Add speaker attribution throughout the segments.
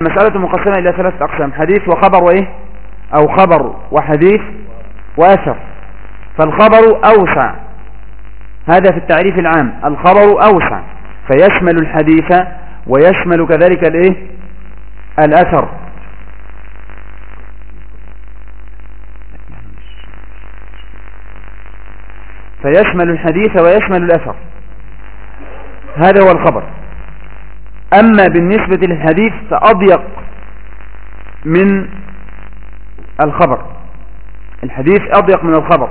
Speaker 1: المسألة مقسمة إلى ثلاثة أقسام حديث وخبر وإيه؟ أو خبر وحديث وأثر. فالخبر أوسع. هذا في التعريف العام. الخبر أوسع. فيشمل الحديث ويشمل كذلك الإيه؟ الأثر. فيشمل الحديث ويشمل الأثر. هذا هو الخبر. أما بالنسبة للحديث فأضيق من الخبر. الحديث أضيق من الخبر.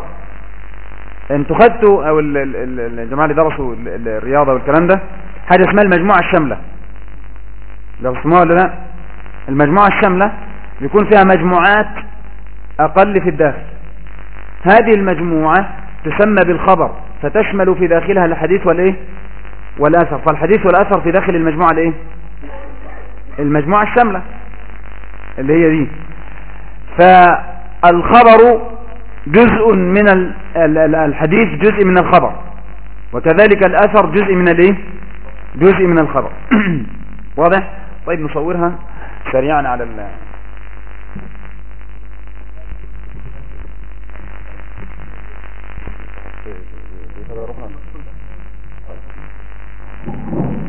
Speaker 1: أنتوا خدتوا أو الجماعة اللي درسوا الرياضة والكلام ده حاجة اسمها المجموعة الشاملة؟ اسموها ولا لا؟ المجموعة الشاملة بيكون فيها مجموعات أقل في الداخل هذه المجموعة تسمى بالخبر فتشمل في داخلها الحديث والإيه؟ والأثر. فالحديث والأثر في داخل المجموعة الإيه؟ المجموعة الشاملة اللي هي دي. فالخبر جزء من الحديث جزء من الخبر. وكذلك الأثر جزء من الإيه؟ جزء من الخبر. واضح؟ طيب نصورها سريعا على ال Gracias. Thank you.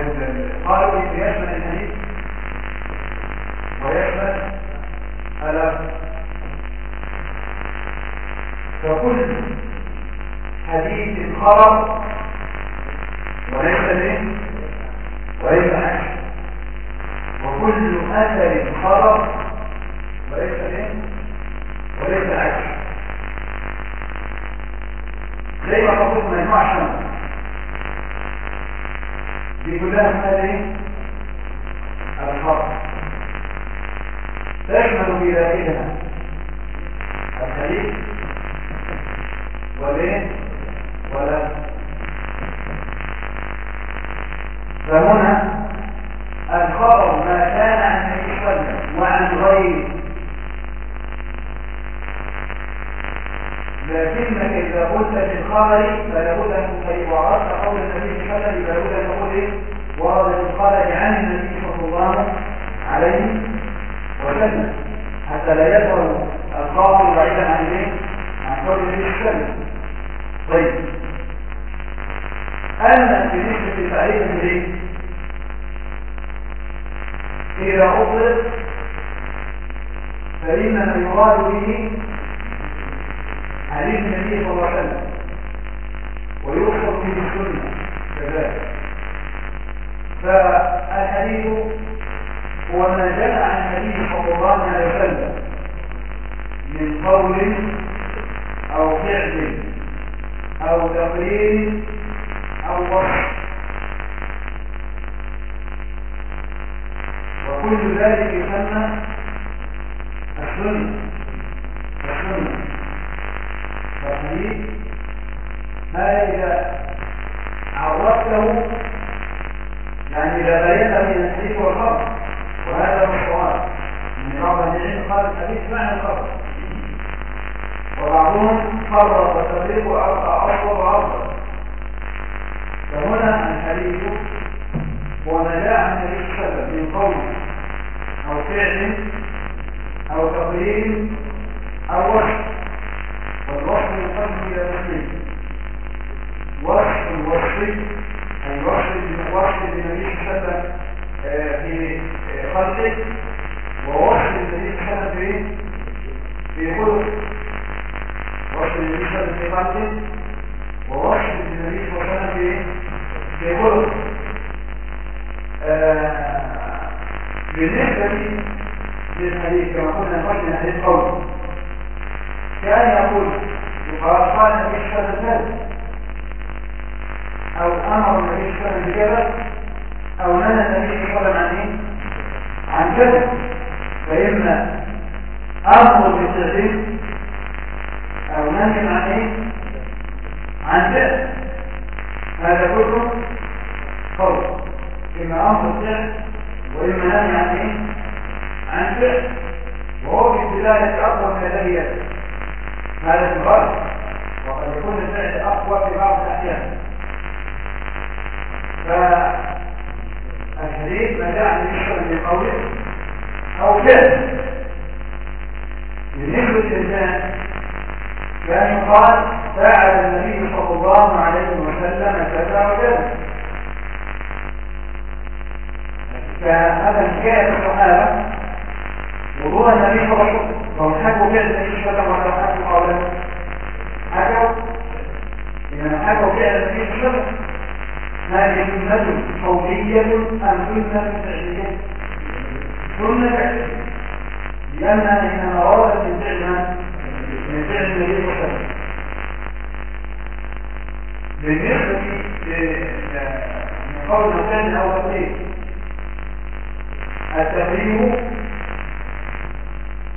Speaker 1: القالب يشمل الحديث ويشمل ألم فكل حديث خرم وليس إيه وليس حاجة وكل أثر خرم وليس إيه وليس حاجة زي ما قلت ما ينفعش دي كلها هذه الحرب تشمل في ذاتها الخليج وليه ولا فهنا الخبر ما كان عن حقيقته وعن غيره لكن إذا قلت للخبر فلا بد أن تقول وعرفت قول النبي صلى الله عليه وسلم فلا بد أن نقول إيه؟ ورد الخبر عن النبي صلى الله عليه وسلم حتى لا يظهر القاضي بعيدا عن إيه؟ عن قول النبي صلى الله عليه وسلم طيب أما بالنسبة من الإيه؟ إذا أطلق فإنما يراد به حديث النبي صلى الله عليه وسلم. ويوصف به السنة كذلك. فالحديث هو ما جاء عن النبي صلى الله عليه وسلم من قول أو فعل أو تقرير أو وصف. وكل ذلك يسمى السنة. الحديث ما إذا عرفته يعني إذا بين من الحديث والخبر وهذا هو الصواب. من بعض أهل العلم قال الحديث معنى الخبر. وبعضهم قرر وتفريق وأرقى أرقى وأرقى فهنا الحديث هو ما جاء عن النبي صلى الله عليه وسلم من قول أو فعل أو تقييم أو وحي. إلى الاثنين وصف الوصفي أي وصف النبي صلى في خلقه ووصف النبي صلى وسلم في خلقه وصف النبي صلى في خلقه ووصف النبي صلى وسلم في خلقه بالنسبة للحديث كما قلنا قلنا الحديث قول كان يقول يقال قال النبي صلى الله عليه وسلم أو أمر الله وسلم بكذا أو النبي صلى الله عليه وسلم عن عن كذا فإما أمر بالتعليم أو نهي عن إيه؟ عن كذا هذا كله قول. إما أمر بالفعل وإما نهي عن إيه؟ عن فعل وهو في الدلاله اقوى من الذي هذا الغالب وقد يكون الفعل أقوى في بعض الأحيان. فالحديث ما جاء من يشتغل من قوله أو فعل بالنسبة للناس كان يقال فعل النبي صلى الله عليه وسلم كذا وكذا. فهذا حكايه الصحابه وضوء النبي صلى الله عليه وسلم. فهم حكوا فعل عليه وسلم ولا حكوا قوله حكوا لما حكوا فعل عليه وسلم هذه سنة قولية أم سنة فعلية؟ سنة فعلية لأنها إنما وردت من فعل من فعل النبي صلى الله عليه وسلم بالنسبة لقول الثاني الأول إيه؟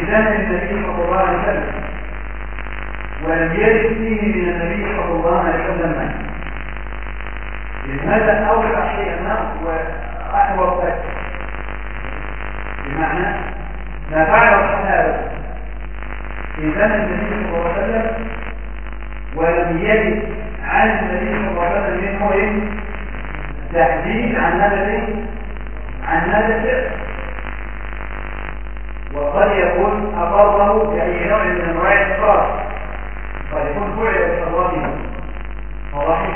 Speaker 1: زمن النبي صلى الله عليه وسلم. ولم يرد فيه من النبي صلى الله عليه وسلم. لهذا أوسع شيئا وأحوط أكثر بمعنى ما فعل الصحابة في زمن النبي صلى الله عليه وسلم ولم يرد عن النبي صلى الله عليه وسلم منه تحديد عن هذا عن هذا وقد يكون اقره باي نوع من أنواع الاقرار قد يكون فعل بصلاته وضحك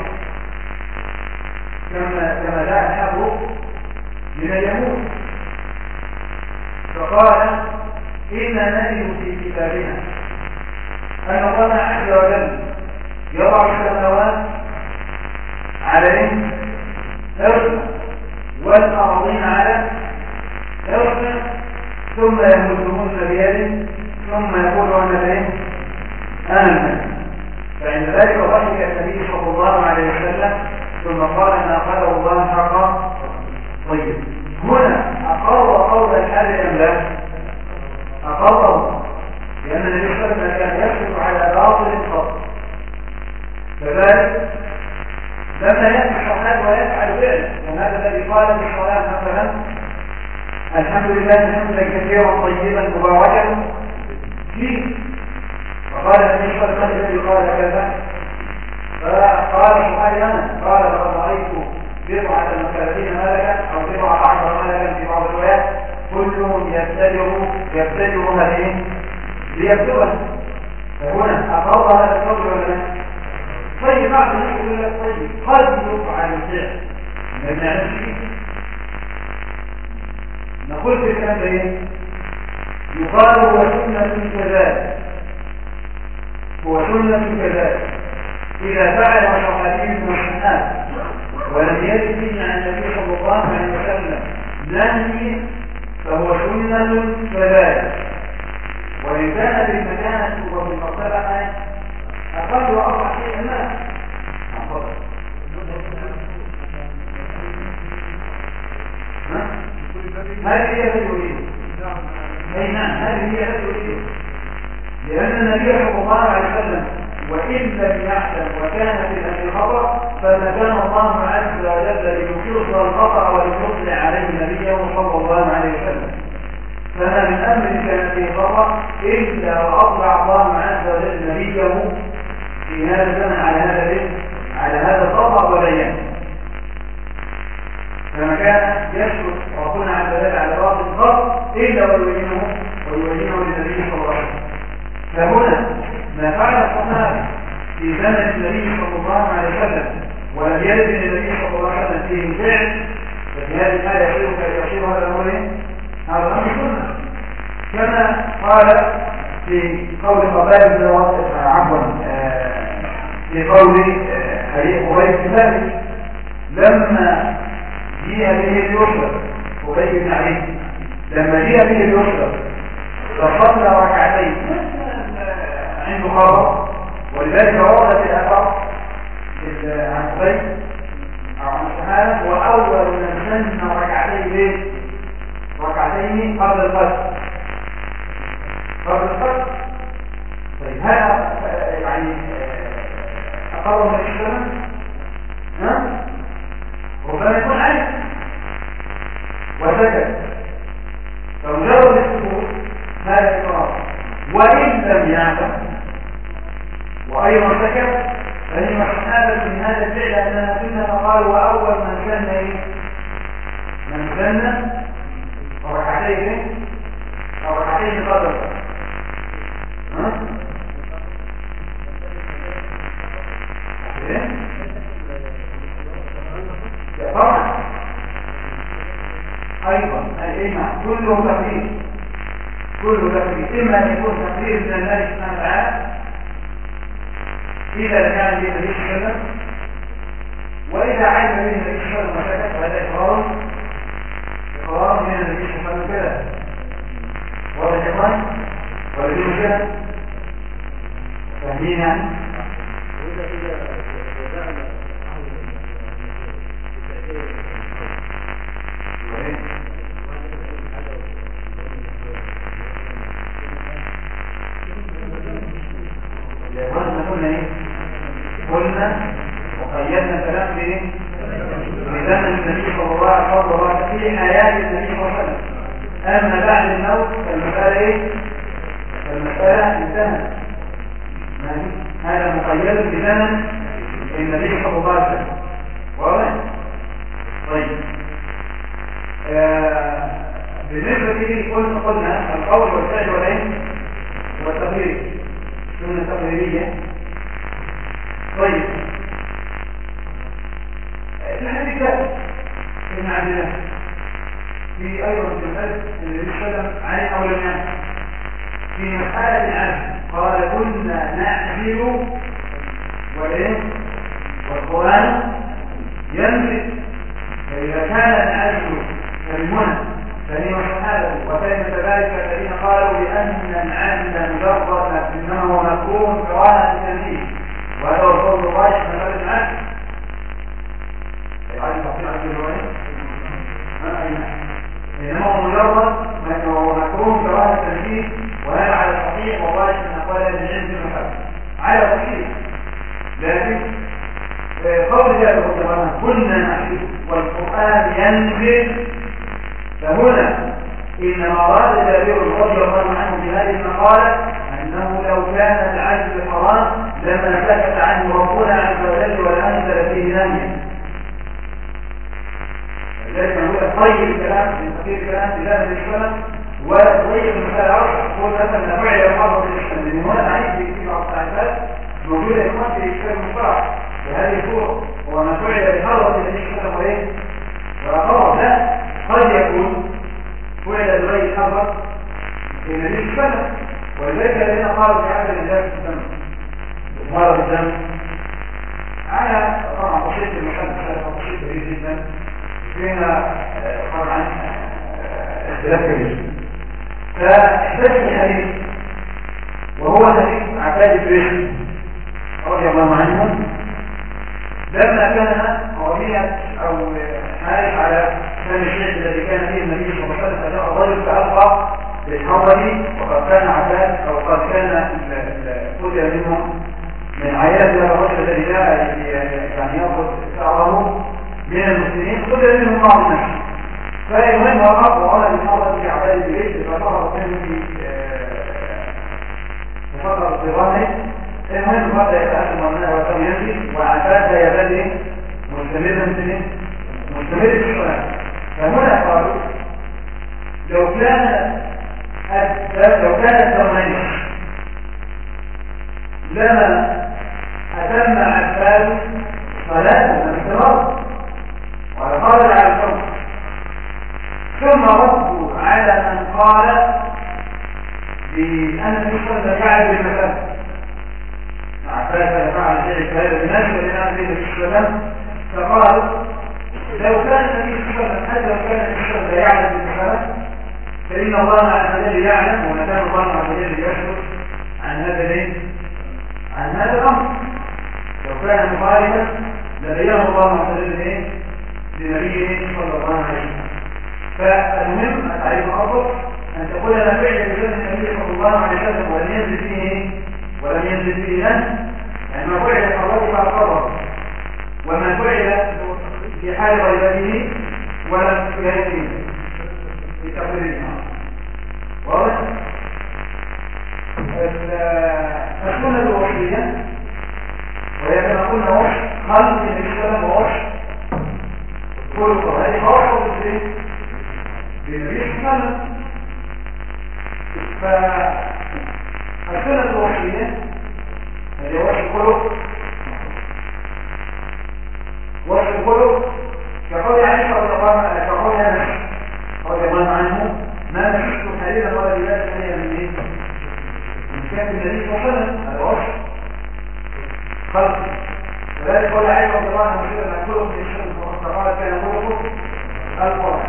Speaker 1: كما كما جاء الحبر من اليهود فقال إنا نجد في كتابنا أن الله عز وجل يضع السماوات عليهم أرض والأرضين على أرض ثم يمدهن بيد ثم يقول أنا بهم أنا فعند ذلك ضحك النبي صلى الله عليه وسلم ثم قال ما قاله الله حقا. طيب. هنا أقر قول الحال أم لا؟ أقره لأن النبي صلى الله عليه وسلم كان يسلك على باطل قط كذلك لما يأتي الصحابة ويفعل فعلا وهذا الذي قال في الصلاة مثلا؟ الحمد لله حمدا كثيرا طيبا مباركا. فيه. وقال النبي عليه وسلم قال كذا. فقال أنا قال لقد رأيت بضعة وثلاثين ملكا أو بضعة عشر ملكا في بعض الروايات. كلهم يبتدر يبتدر هذه ليبتغها فهنا اقر هذا القول ولا لا؟ طيب بعد الناس يقول لك طيب قد يفعل الفعل ما بنعملش نقول في إيه؟ يقال هو سنة كذلك. هو سنة كذلك. إذا فعل من السنات ولم يجد عن النبي صلى الله عليه وسلم نهي فهو سنة كذلك. وإن كان بالمكانة وفي المرتبة أقل وأربع شيء ما أفضل هذه هي التي أريد أي نعم هذه هي التي أريد لأن النبي صلى الله عليه وسلم وإن لم يحسن وكان في الأمر خطأ فما كان الله عز وجل ليصير الخطأ وليطلع عليه نبيه صلى الله عليه وسلم. فما من أمر كان فيه خطأ إلا وأطلع الله عز وجل نبيه في هذا الزمن على هذا على هذا الخطأ وبيانه فما كان يشكر ربنا عز وجل على رأس الخط إلا ويبينه ويبينه للنبي صلى الله عليه وسلم فهنا ما فعل الصحابة في زمن النبي صلى الله عليه وسلم ولم يرد النبي صلى الله عليه وسلم فيه فعل ففي هذه الحالة يصير يصير هذا الأمر هذا الأمر سنة. كما قال في قول قبائل بن عفوا في قول حديث قبيل بن لما جيء به اليسر قبيل بن علي. لما جيء به اليسر فصلى ركعتين. عنده خبر ولذلك ورد في الاثر عن قبيل أو عن الصحابه وأول من سن ركعتين؟ ركعتين قبل الفجر. قبل الفجر. طيب هذا يعني أقرب من الشمس. ها ربما يكون علم وسكت فمجرد السكوت هذا إقرار وإن لم يعلم وأيضا سكت فهي محسابة من هذا الفعل أننا كنا فقال وأول من كان إيه؟ من كان ركعتين أو ركعتين قدر ها؟ طبعا أيضا الامام كله تقرير كله تقرير إما أن يكون تقرير من الله سبحانه وتعالى اذا كان الله عليه وسلم وإذا صلى الله عليه وسلم وسكت فهذا إقرار. إقرار من وسلم كده يا إخوان؟ ولا مشكله فاهمين يعني قلنا إيه قلنا وقيدنا الكلام بايه بزمن النبي صلى الله عليه وسلم في حياه النبي صلى الله عليه وسلم اما بعد الموت فالمساله إيه فالمساله انتهت هذا مقيد بزمن النبي صلى الله عليه وسلم واضح طيب بالنسبة لي قلنا قلنا القول والفعل والعلم والتقرير سنه تقريريه طيب. الحديث ده ابن عبد الله في أيضا في مساله النبي صلى الله عليه وسلم عن في مساله العزل قال كنا نعزل والايه والقرآن ينزل فإذا كان العزل كالمنى فهي الصحابه وكلمه ذلك الذين قالوا بان العزل مجرد إنما هو مكروه كراهه التنزيل وهذا هو القول الراجح من باب العزل تفصيل عن الروايه إنما هو مجرد مكروه كراهه التنزيل وهذا على الصحيح والراجح من أقوال أهل العلم المحب على الصحيح لكن قول جابر الله عنه كنا نحدث والقرآن ينزل فهنا انما اراد جابر رضي الله عنه بهذه المقالة أنه لو كان العجز حرام لما سكت عنه ربنا عز وجل والانزل فيه نهيا لذلك نقول طيب الكلام من تقييد الكلام بلا من الشمس وطيب المثال عرض هو مثلا لا فعل المرض بالإسلام لأن هنا تعريف في بعض التعريفات موجودة إخوان في الإسلام المصطلح في هذه الصورة هو ما فعل بمرض بالإسلام وإيه؟ وأقرب لا. قد يكون فعل الحرب في النبي السنة ولذلك الذين قالوا في الله في السنة مرض الدم على طبعا بسيط المحدث هذا بسيط كبير جدا فينا طبعا اختلاف كبير فاحتاج الحديث وهو حديث عباد بن رضي الله عنه لما كان ربيع أو حارس على كان الشيخ الذي كان فيه النبي صلى الله عليه وسلم فجاء الرجل فألقى بالحضر وقد كان عباد أو قد كان قتل منهم من عائلة هذا الرجل الذي جاء يعني يأخذ شعره من المسلمين قتل منهم بعض الناس فالمهم وقف وقال من حضرة في عباد البيت ففرغ منه في في ظهره المهم بدأ يتأثم منها وكان يمشي وعباد يبدأ مستمرا في مستمر في الصلاة. فهنا قالوا لو كان لو كان الثمانية لما أتم عباد صلاته باستمرار وقال على الفرق ثم ردوا على من قال بأن الصلاة يعرف المسافة عباد فعل ذلك هذا بنفسه لأن عليه السلام. فقال لو كان النبي صلى الله لو كان النبي صلى يعلم المسافة فإن الله عز وجل يعلم وما كان الله عز وجل يشهد عن هذا الايه؟ عن هذا الأمر لو كان مخالفا لبينه الله عز وجل إيه؟ لنبيه صلى الله عليه وسلم فالمهم التعريف الأفضل أن تقول لا فعل بجد النبي صلى الله عليه وسلم ولم ينزل فيه ولم ينزل فيه نهي يعني ما فعل الله فأقرر وما فعل في حال غيبته ولم في تقرير النهار واضح؟ السنة الوحيدة وهي كما قلنا وحش خلق النبي صلى الله عليه وسلم وحش خلق هذه خاصة بالنبي صلى الله عليه وسلم فالسنة الوحيدة هذه وحش الخلق الخلق كقول عائشة رضي الله عنها انس رضي الله عنه ما مسكت حليلا ولا لباس هي من؟ من كان النبي صلى الله عليه وسلم وحش خلق وذلك قال عائشة رضي الله عنها مثلا ما كلهم في الشمس فقال كان خلقه القرآن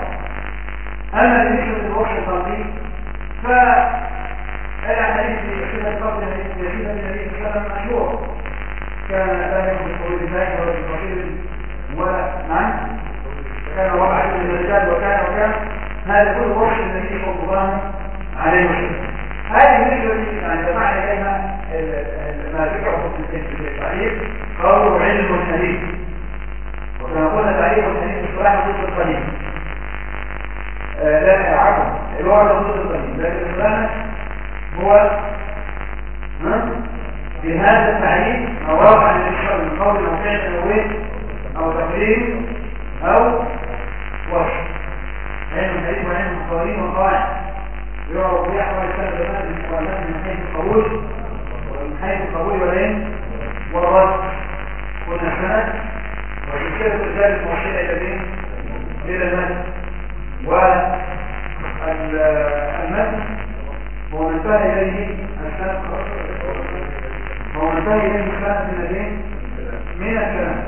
Speaker 1: أما بالنسبة للوحش الخلقي فالحديث في صفة قبل النبي صلى الله عليه وسلم مشهور كان لا يكون الله ولا بقول ولا نعم. كان وضع من الرجال وكان وكان. هذا كل وحش النبي صلى الله عليه وسلم. هذه بالنسبة يعني جمعنا إليها ما ذكره في التعريف قالوا علم الحديث وكما قلنا تعريف الحديث الصلاح ضد القديم لا عفوا الوعد ضد القديم لكن الصلاح هو بهذا التعريف أو واقع للشر من قول أو فعل أو إيه أو وحش علم الحديث وعلم القوانين والقواعد يعرف ثلاث جماعات من القوانين من حيث القبول ومن حيث القبول والعلم والرد السند وتشكيلة الرجال الموحدة إلى مين؟ إلى المد والمد هو منتهى إليه السند هو منتهى إليه السند من الايه؟ من الكلام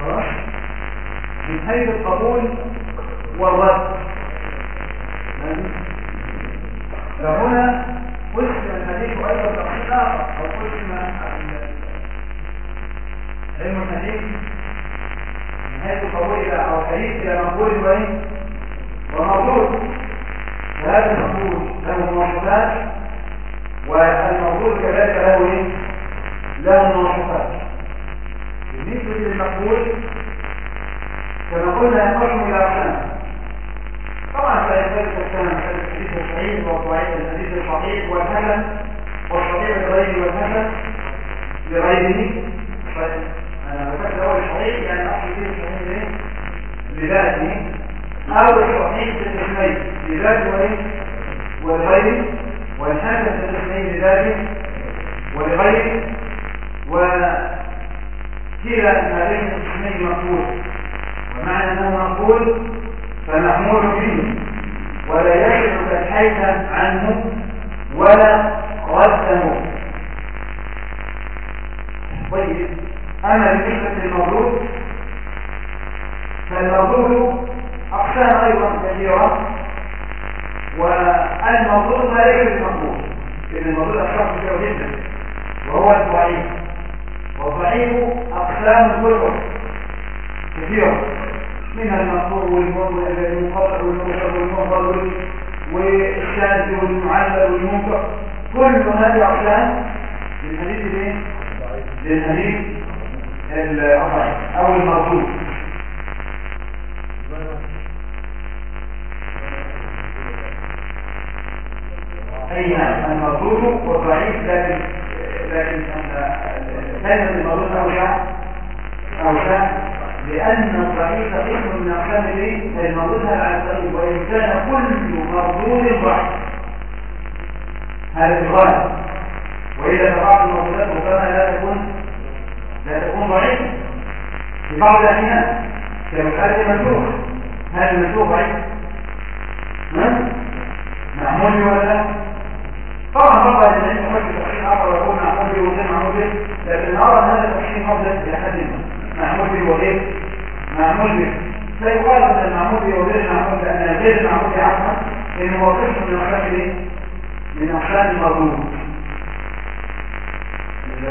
Speaker 1: خلاص؟ من حيث القبول والرد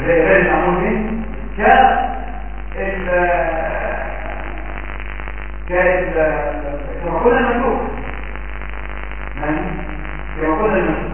Speaker 2: غير المعمول به ك كما قلنا كما قلنا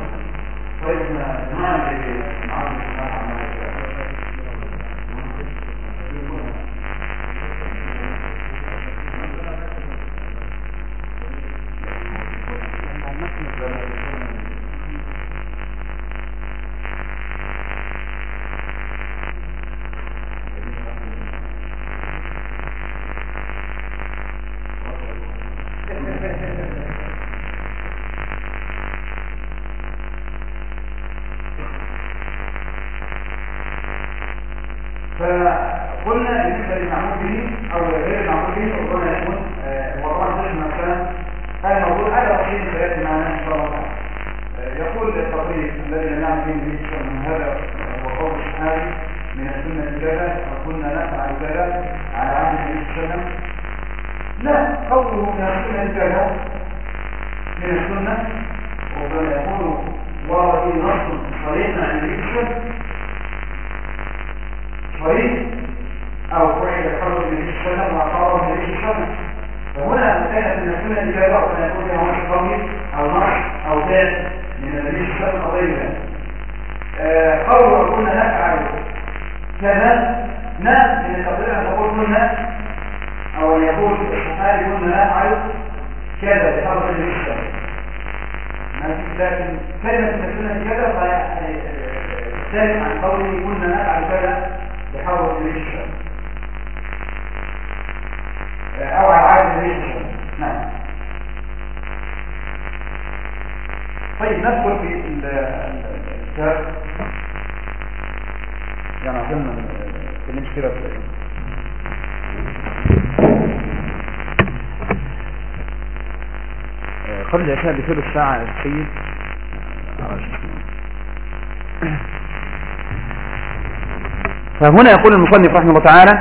Speaker 1: فهنا يقول المصنف رحمه الله تعالى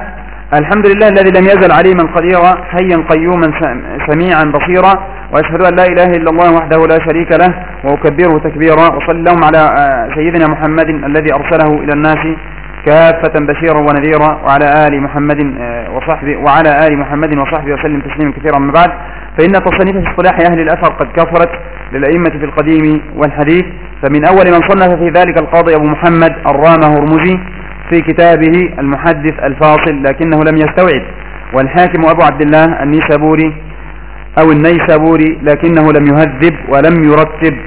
Speaker 1: الحمد لله الذي لم يزل عليما قديرا حيا قيوما سميعا بصيرا وأشهد أن لا إله إلا الله وحده لا شريك له وأكبره تكبيرا وصلى اللهم على سيدنا محمد الذي أرسله إلى الناس كافة بشيرا ونذيرا وعلى آل محمد وصحبه وعلى آل محمد وصحبه وسلم تسليما كثيرا من بعد فإن تصنيف اصطلاح أهل الأثر قد كثرت للأئمة في القديم والحديث فمن أول من صنف في ذلك القاضي أبو محمد الرامة هرمزي في كتابه المحدث الفاصل لكنه لم يستوعب. والحاكم أبو عبد الله النيسابوري أو النيسابوري لكنه لم يهذب ولم يرتب.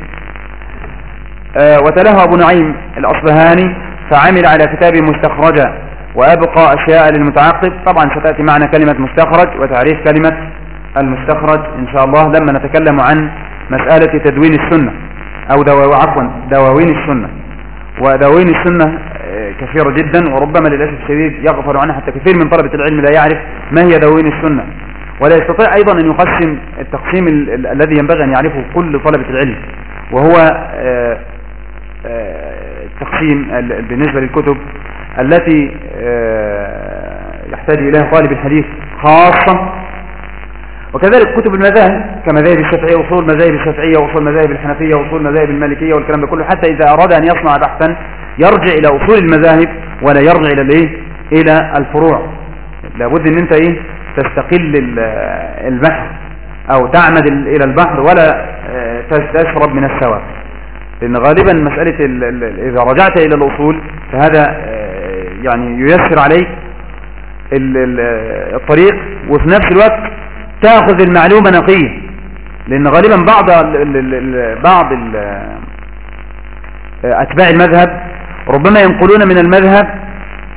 Speaker 1: آه وتلاه أبو نعيم الأصبهاني فعمل على كتاب مستخرجة وأبقى أشياء للمتعقب. طبعا ستأتي معنا كلمة مستخرج وتعريف كلمة المستخرج إن شاء الله لما نتكلم عن مسألة تدوين السنة أو. عفوا دواوين السنة. ودواوين السنة كثيرة جدا وربما للأسف الشديد يغفر عنها حتى كثير من طلبة العلم لا يعرف ما هي دواوين السنة. ولا يستطيع أيضا أن يقسم التقسيم ال ال الذي ينبغي أن يعرفه كل طلبة العلم وهو التقسيم بالنسبة للكتب التي يحتاج إليها طالب الحديث خاصة وكذلك كتب المذاهب كمذاهب الشافعية وصول مذاهب الشافعية وصول مذاهب الحنفية وصول مذاهب المالكية والكلام ده كله حتى إذا أراد أن يصنع بحثا يرجع إلى أصول المذاهب ولا يرجع إلى الإيه؟ إلى الفروع. لابد أن أنت إيه؟ تستقل البحر أو تعمد إلى البحر ولا تشرب من السواد. لأن غالبا مسألة إذا رجعت إلى الأصول فهذا آه، يعني ييسر عليك ال ال الطريق وفي نفس الوقت تأخذ المعلومة نقية لأن غالبا بعض بعض ال أتباع المذهب ربما ينقلون من المذهب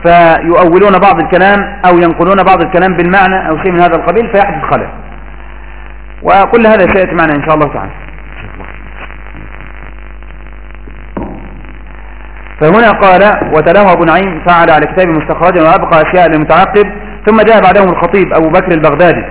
Speaker 1: فيؤولون بعض الكلام أو ينقلون بعض الكلام بالمعنى أو شيء من هذا القبيل فيحدث خلل وكل هذا سيأتي معنا إن شاء الله تعالى. فهنا قال وتلاه أبو نعيم فعل على كتاب مستخرجا وأبقى أشياء للمتعقب ثم جاء بعدهم الخطيب أبو بكر البغدادي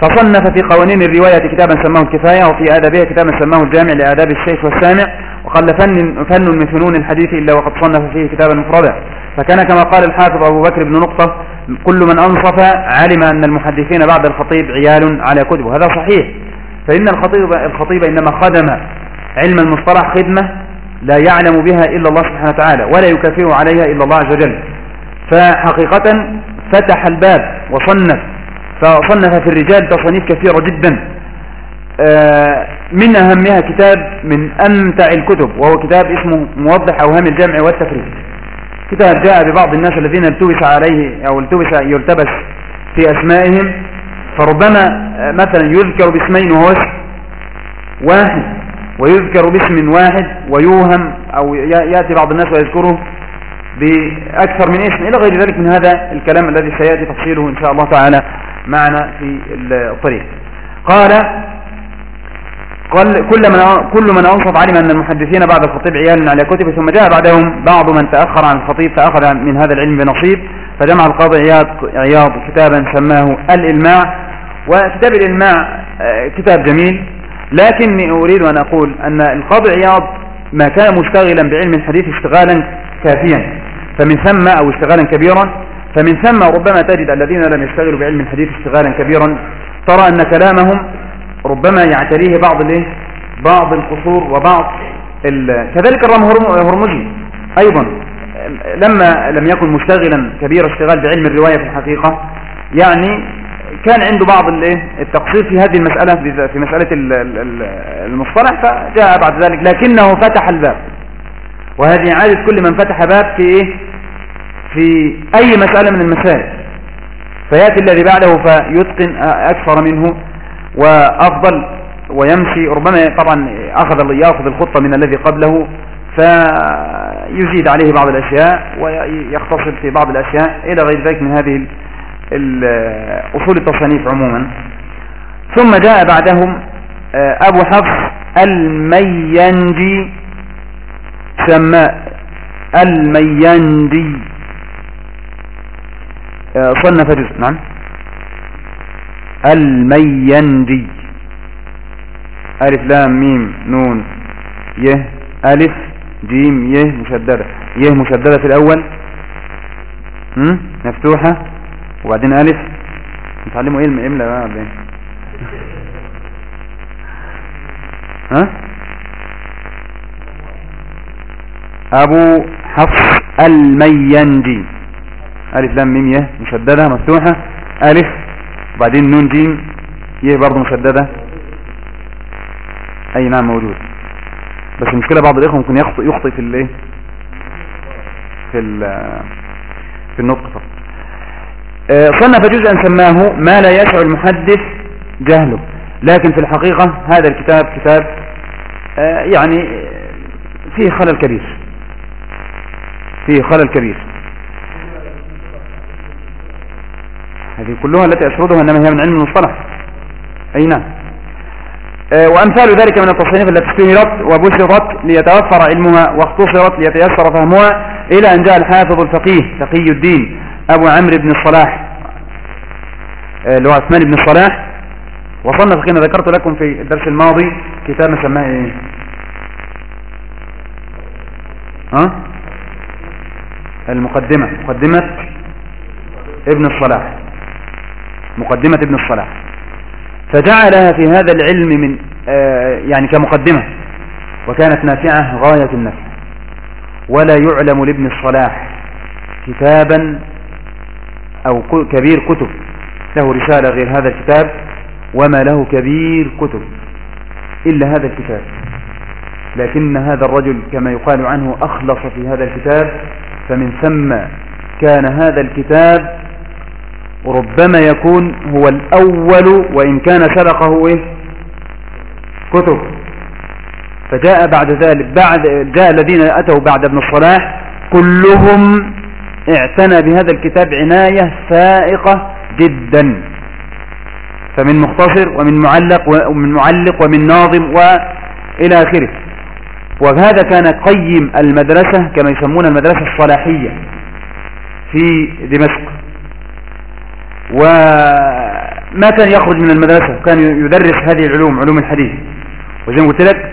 Speaker 1: فصنف في قوانين الرواية كتابا سماه الكفاية وفي آدابها كتابا سماه الجامع لآداب الشيخ والسامع وقال فن, فن من فنون الحديث إلا وقد صنف فيه كتابا مفردا فكان كما قال الحافظ أبو بكر بن نقطة كل من أنصف علم أن المحدثين بعد الخطيب عيال على كتبه هذا صحيح. فإن الخطيب, الخطيب إنما خدم علم المصطلح خدمة لا يعلم بها إلا الله سبحانه وتعالى ولا يكافئ عليها إلا الله عز وجل. فحقيقة فتح الباب وصنف فصنف في الرجال تصانيف كثيرة جدا. آه، من أهمها كتاب من أمتع الكتب وهو كتاب اسمه موضح أوهام الجمع والتفريق كتاب جاء ببعض الناس الذين التبس عليه أو التبس يلتبس في أسمائهم. فربما آه، مثلا يذكر باسمين وهو اسم واحد ويذكر باسم واحد ويوهم أو يأتي بعض الناس ويذكره بأكثر من اسم. إلى غير ذلك من هذا الكلام الذي سيأتي تفصيله إن شاء الله تعالى. معنا في الطريق. قال قال كل من كل من أنصف علم أن المحدثين بعد الخطيب عيال على كتب ثم جاء بعدهم بعض من تأخر عن الخطيب فأخذ من هذا العلم بنصيب فجمع القاضي عياض عياض كتابا سماه الإلماع وكتاب الإلماع آه، كتاب جميل. لكني أريد أن أقول أن القاضي عياض ما كان مشتغلا بعلم الحديث اشتغالا كافيا فمن ثم أو اشتغالا كبيرا فمن ثم ربما تجد الذين لم يشتغلوا بعلم الحديث اشتغالا كبيرا ترى أن كلامهم ربما يعتريه بعض الإيه؟ بعض القصور وبعض كذلك الرام هرمزي أيضا. لما لم يكن مشتغلا كبير اشتغال بعلم الرواية في الحقيقة يعني كان عنده بعض الإيه؟ التقصير في هذه المسألة في مسألة المصطلح فجاء بعد ذلك لكنه فتح الباب. وهذه عادة كل من فتح باب في إيه؟ في أي مسألة من المسائل. فيأتي الذي بعده فيتقن أكثر منه وأفضل ويمشي ربما طبعا أخذ يأخذ الخطة من الذي قبله فيزيد عليه بعض الأشياء ويختصر في بعض الأشياء إلى غير ذلك من هذه أصول التصانيف عموما. ثم جاء بعدهم آه، أبو حفص الميانجي سمى الميانجي. صنف جزء نعم. الميانجي. ألف لام ميم نون. يه. ألف جيم. يه مشددة. يه مشددة في الأول. مفتوحة. وبعدين ألف. نتعلموا إيه الإملا بقى ها؟ أبو حفص الميانجي. ألف لام ميم يه مشددة مفتوحة. ألف وبعدين نون جيم يه برضه مشددة. أي نعم موجود. بس المشكلة بعض الإخوة ممكن يخطئ, يخطئ في الإيه؟ في في النطق. فقط آه، صنف جزءا سماه ما لا يشعر المحدث جهله. لكن في الحقيقة هذا الكتاب كتاب آه، يعني فيه خلل كبير. فيه خلل كبير. هذه كلها التي أسردها إنما هي من علم المصطلح. أي نعم. آه، وأمثال ذلك من التصنيف التي اشتهرت وبشرت ليتوفر علمها واختصرت ليتيسر فهمها إلى أن جاء الحافظ الفقيه تقي الدين أبو عمرو بن الصلاح. آه، اللي هو عثمان بن الصلاح. وصنف كما ذكرت لكم في الدرس الماضي كتاب سماه إيه؟ ها؟ المقدمة مقدمة ابن الصلاح. مقدمة ابن الصلاح. فجعلها في هذا العلم من آه، يعني كمقدمة وكانت نافعة غاية النفع. ولا يعلم لابن الصلاح كتابا أو كبير كتب. له رسالة غير هذا الكتاب وما له كبير كتب إلا هذا الكتاب. لكن هذا الرجل كما يقال عنه أخلص في هذا الكتاب فمن ثم كان هذا الكتاب ربما يكون هو الأول وإن كان سبقه إيه؟ كتب. فجاء بعد ذلك بعد جاء الذين أتوا بعد ابن الصلاح كلهم اعتنى بهذا الكتاب عناية فائقة جدا. فمن مختصر ومن معلق ومن معلق ومن ناظم وإلى آخره. وهذا كان قيم المدرسة كما يسمون المدرسة الصلاحية في دمشق. وما كان يخرج من المدرسة؟ كان يدرس هذه العلوم علوم الحديث. وزي ما قلت لك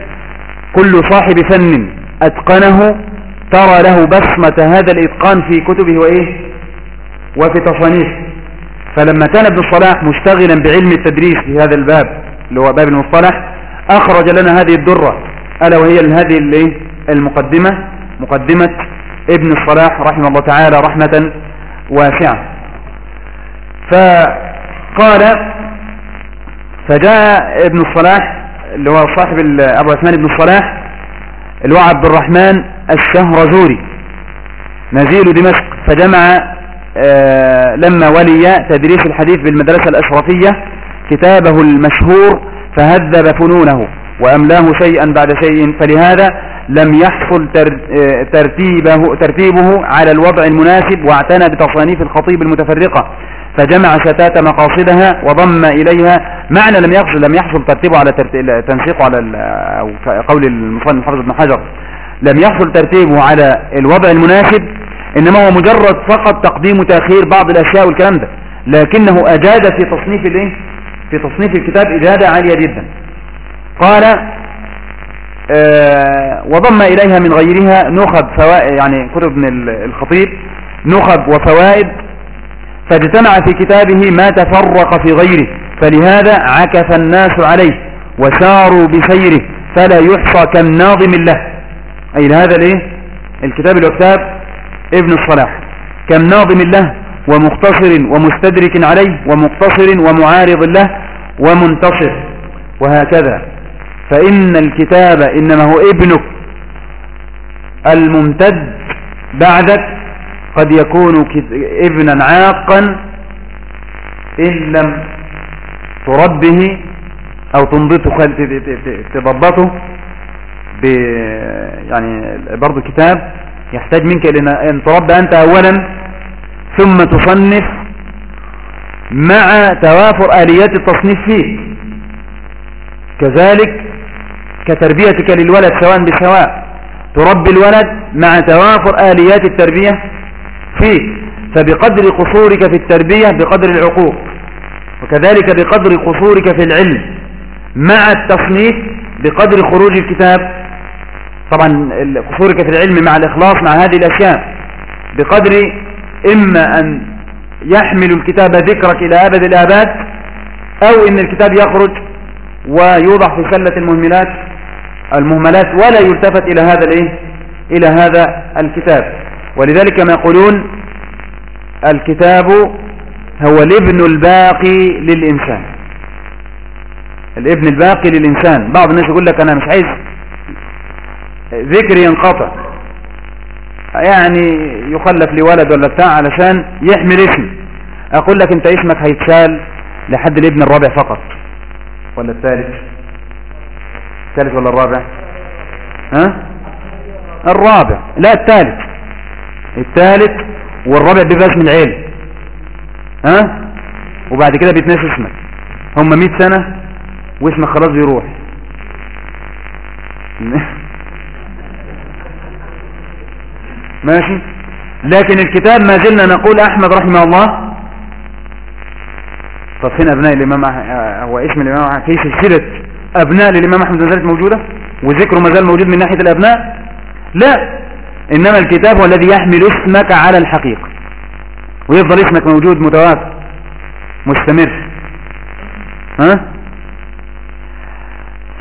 Speaker 1: كل صاحب فن أتقنه ترى له بصمة هذا الإتقان في كتبه وإيه وفي تصانيفه فلما كان ابن الصلاح مشتغلا بعلم التدريس في هذا الباب اللي هو باب المصطلح أخرج لنا هذه الدرة ألا وهي هذه المقدمة مقدمة ابن الصلاح رحمه الله تعالى رحمة واسعة. فقال فجاء ابن الصلاح اللي هو صاحب أبو عثمان بن الصلاح اللي هو عبد الرحمن الشهرزوري نزيل دمشق فجمع آه لما ولي تدريس الحديث بالمدرسة الأشرفية كتابه المشهور فهذب فنونه وأملاه شيئا بعد شيء فلهذا لم يحصل آه، ترتيبه, ترتيبه على الوضع المناسب واعتنى بتصانيف الخطيب المتفرقة. فجمع شتات مقاصدها وضم إليها. معنى لم يحصل لم يحصل ترتيبه على تنسيقه على أو قول المصنف حافظ بن حجر. لم يحصل ترتيبه على الوضع المناسب إنما هو مجرد فقط تقديم وتأخير بعض الأشياء والكلام ده. لكنه أجاد في تصنيف الإيه؟ في تصنيف الكتاب إجادة عالية جدا. قال آه وضم إليها من غيرها نخب فوائد يعني كتب من الخطيب نخب وفوائد فاجتمع في كتابه ما تفرق في غيره فلهذا عكف الناس عليه وساروا بسيره فلا يحصى كالناظم له. أي هذا الإيه؟ الكتاب الكتاب ابن الصلاح. كم ناظم له ومختصر ومستدرك عليه ومقتصر ومعارض له ومنتصر. وهكذا. فإن الكتاب إنما هو ابنك الممتد بعدك قد يكون ابنا عاقا إن لم تربه أو تنضطه تضبطه ب يعني برضو كتاب يحتاج منك إلى أن تربى أنت أولا ثم تصنف مع توافر آليات التصنيف فيه. كذلك كتربيتك للولد سواء بسواء تربي الولد مع توافر آليات التربية فيه فبقدر قصورك في التربية بقدر العقوق. وكذلك بقدر قصورك في العلم مع التصنيف بقدر خروج الكتاب. طبعا قصورك في العلم مع الإخلاص مع هذه الأشياء. بقدر إما أن يحمل الكتاب ذكرك إلى أبد الآباد أو إن الكتاب يخرج ويوضع في سلة المهملات المهملات ولا يلتفت إلى هذا الإيه؟ إلى هذا الكتاب. ولذلك ما يقولون الكتاب هو الابن الباقي للإنسان. الابن الباقي للإنسان. بعض الناس يقول لك أنا مش عايز ذكر ينقطع. يعني يخلف لولد ولا بتاع علشان يحمل اسم أقول لك أنت اسمك هيتسال لحد الابن الرابع فقط. ولا الثالث؟ الثالث ولا الرابع؟ ها؟ الرابع. لا الثالث. الثالث والرابع بيبقى اسم العيل ها؟ وبعد كده بيتنسى اسمك. هم 100 سنة واسمك خلاص بيروح. ماشي؟ لكن الكتاب ما زلنا نقول أحمد رحمه الله. طب فين أبناء الإمام هو اسم الإمام في سلسلة أبناء للإمام أحمد ما زالت موجودة؟ وذكره ما زال موجود من ناحية الأبناء؟ لا. إنما الكتاب هو الذي يحمل اسمك على الحقيقة. ويفضل اسمك موجود متوافر مستمر. ها؟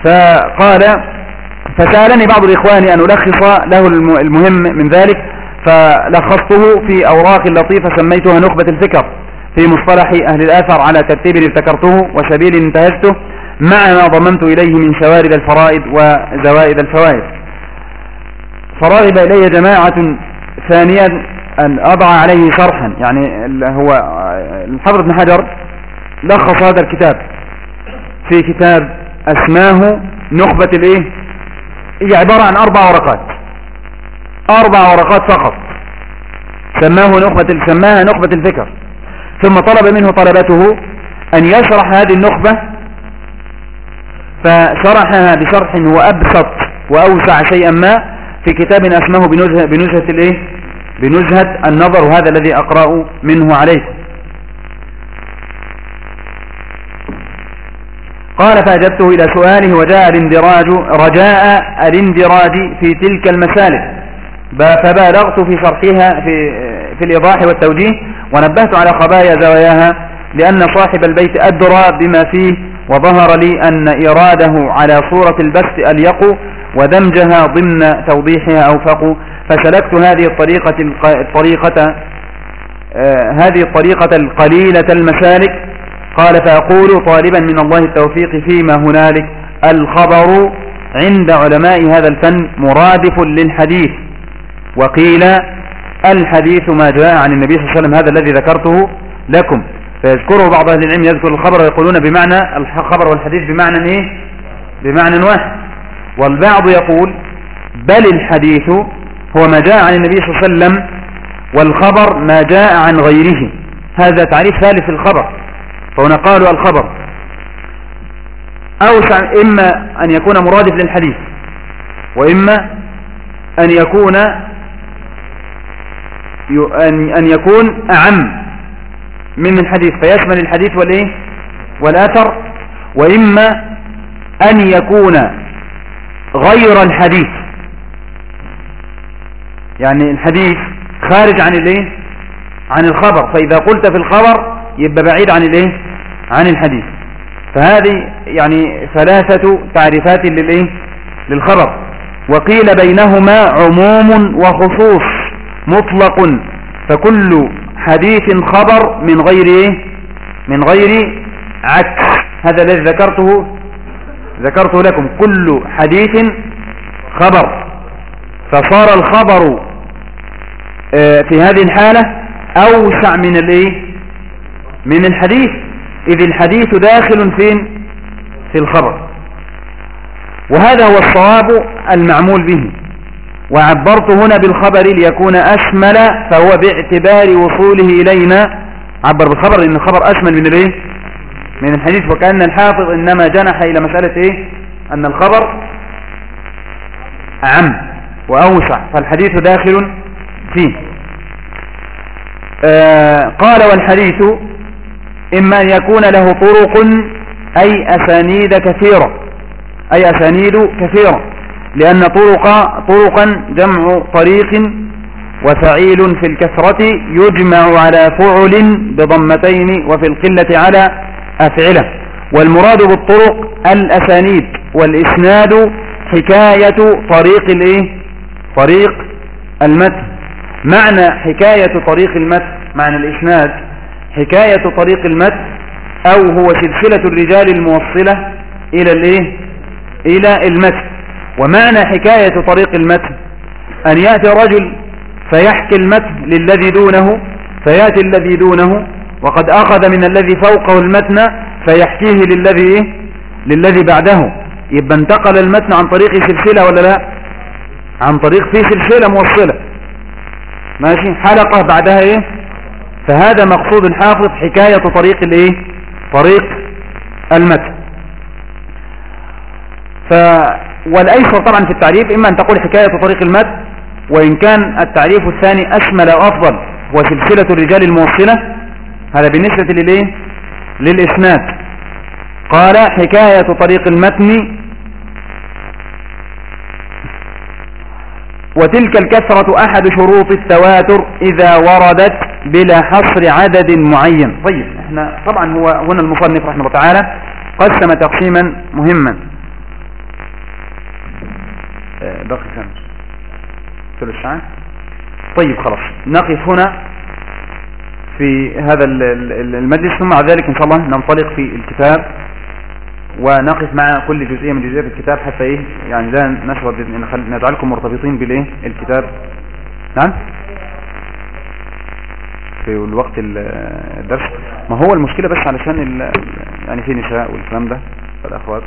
Speaker 1: فقال فسألني بعض الإخوان أن ألخص له المهم من ذلك. فلخصته في أوراق لطيفة سميتها نخبة الفكر في مصطلح أهل الآثر على ترتيب ابتكرته وسبيل انتهزته مع ما ضممت إليه من شوارد الفرائد وزوائد الفوائد. فرغب إلي جماعة ثانيا أن أضع عليه شرحا. يعني هو الحفظ بن حجر لخص هذا الكتاب في كتاب أسماه نخبة الإيه؟ هي عبارة عن أربع ورقات. أربع ورقات فقط. سماه نخبة سماها نخبة الفكر. ثم طلب منه طلبته أن يشرح هذه النخبة فشرحها بشرح هو أبسط وأوسع شيئا ما. في كتاب أسمه بنزهة, بنزهة, الإيه؟ بنزهة النظر وهذا الذي أقرأ منه عليكم قال فأجبته إلى سؤاله رجاء الاندراج رجاء الاندراج في تلك المسالك فبالغت في شرحها في, في الإيضاح والتوجيه ونبهت على خبايا زواياها لأن صاحب البيت أدرى بما فيه وظهر لي أن إيراده على صورة البسط أليق ودمجها ضمن توضيحها أوفق. فسلكت هذه الطريقة الطريقة آه هذه الطريقة القليلة المسالك. قال فأقول طالبا من الله التوفيق فيما هنالك الخبر عند علماء هذا الفن مرادف للحديث. وقيل الحديث ما جاء عن النبي صلى الله عليه وسلم هذا الذي ذكرته لكم. فيذكره بعض أهل العلم يذكر الخبر ويقولون بمعنى الخبر والحديث بمعنى إيه؟ بمعنى واحد. والبعض يقول بل الحديث هو ما جاء عن النبي صلى الله عليه وسلم والخبر ما جاء عن غيره. هذا تعريف ثالث الخبر فهنا قالوا الخبر. أوسع إما أن يكون مرادف للحديث وإما أن يكون أن يكون أعم من الحديث فيشمل الحديث والإيه؟ والأثر. وإما أن يكون غير الحديث. يعني الحديث خارج عن الإيه؟ عن الخبر. فإذا قلت في الخبر يبقى بعيد عن الايه؟ عن الحديث. فهذه يعني ثلاثة تعريفات للايه؟ للخبر. وقيل بينهما عموم وخصوص مطلق. فكل حديث خبر من غير إيه؟ من غير عكس. هذا الذي ذكرته ذكرته لكم كل حديث خبر فصار الخبر آه، في هذه الحالة أوسع من الإيه؟ من الحديث. إذ الحديث داخل فين في الخبر. وهذا هو الصواب المعمول به. وعبرت هنا بالخبر ليكون أشمل فهو باعتبار وصوله إلينا. عبر بالخبر لأن الخبر أشمل من الإيه؟ من الحديث وكأن الحافظ إنما جنح إلى مسألة إيه؟ أن الخبر أعم وأوسع فالحديث داخل فيه. آه قال والحديث إما أن يكون له طرق أي أسانيد كثيرة أي أسانيد كثيرة لأن طرق طرقا جمع طريق وفعيل في الكثرة يجمع على فعل بضمتين وفي القلة على أفعلة. والمراد بالطرق الأسانيد والإسناد حكاية طريق الإيه؟ طريق المتن معنى حكاية طريق المتن معنى الإسناد حكاية طريق المد أو هو سلسلة الرجال الموصلة إلى الإيه؟ إلى المتن ومعنى حكاية طريق المتن أن يأتي رجل فيحكي المتن للذي دونه فيأتي الذي دونه وقد أخذ من الذي فوقه المتن فيحكيه للذي إيه؟ للذي بعده. يبقى انتقل المتن عن طريق سلسلة ولا لا؟ عن طريق في سلسلة موصلة. ماشي؟ حلقة بعدها إيه؟ فهذا مقصود الحافظ حكاية طريق الإيه؟ طريق المتن. ف والأيسر طبعا في التعريف إما أن تقول حكاية طريق المتن وإن كان التعريف الثاني أشمل وأفضل هو سلسلة الرجال الموصلة. هذا بالنسبة للإيه؟ للإسناد. قال حكاية طريق المتن. وتلك الكثرة أحد شروط التواتر إذا وردت بلا حصر عدد معين. طيب إحنا طبعا هو هنا المصنف رحمه الله تعالى قسم تقسيما مهما. آه، بقي كم ثلث ساعة. طيب خلاص. نقف هنا. في هذا المجلس ثم بعد ذلك إن شاء الله ننطلق في الكتاب ونقف مع كل جزئية من جزئيات الكتاب حتى إيه يعني لا نشرب نجعلكم مرتبطين بالايه الكتاب. نعم؟ في الوقت الدرس. ما هو المشكلة بس علشان يعني في نساء والكلام ده فالاخوات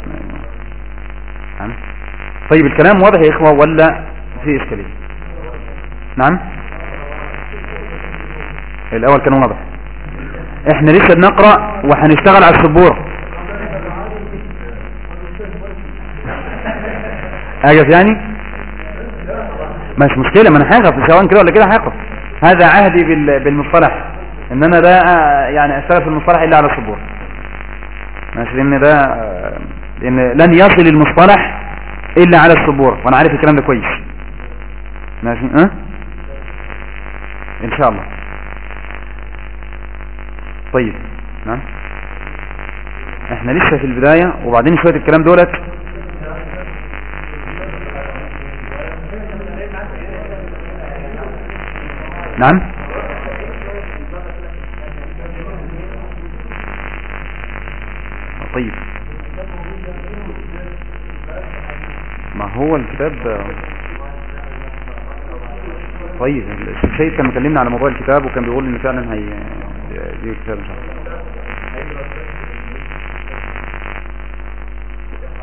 Speaker 1: نعم. طيب الكلام واضح يا إخوة ولا في إشكالية؟ نعم؟ الأول كان واضح إحنا لسه بنقرأ وهنشتغل على السبورة. اجف يعني؟ مش مشكلة ما أنا هقف سواء كده ولا كده هقف هذا عهدي بالمصطلح. ان أنا لا يعني اشتغل في المصطلح إلا على السبورة. ماشي لأن ده لأن لن يصل المصطلح إلا على السبورة. وأنا عارف الكلام ده كويس. ماشي آه إن شاء الله. طيب نعم. إحنا لسه في البداية وبعدين شوية الكلام دولت. نعم. طيب. ما هو الكتاب؟ طيب الشيخ كان مكلمنا على موضوع الكتاب وكان بيقول ان فعلا هي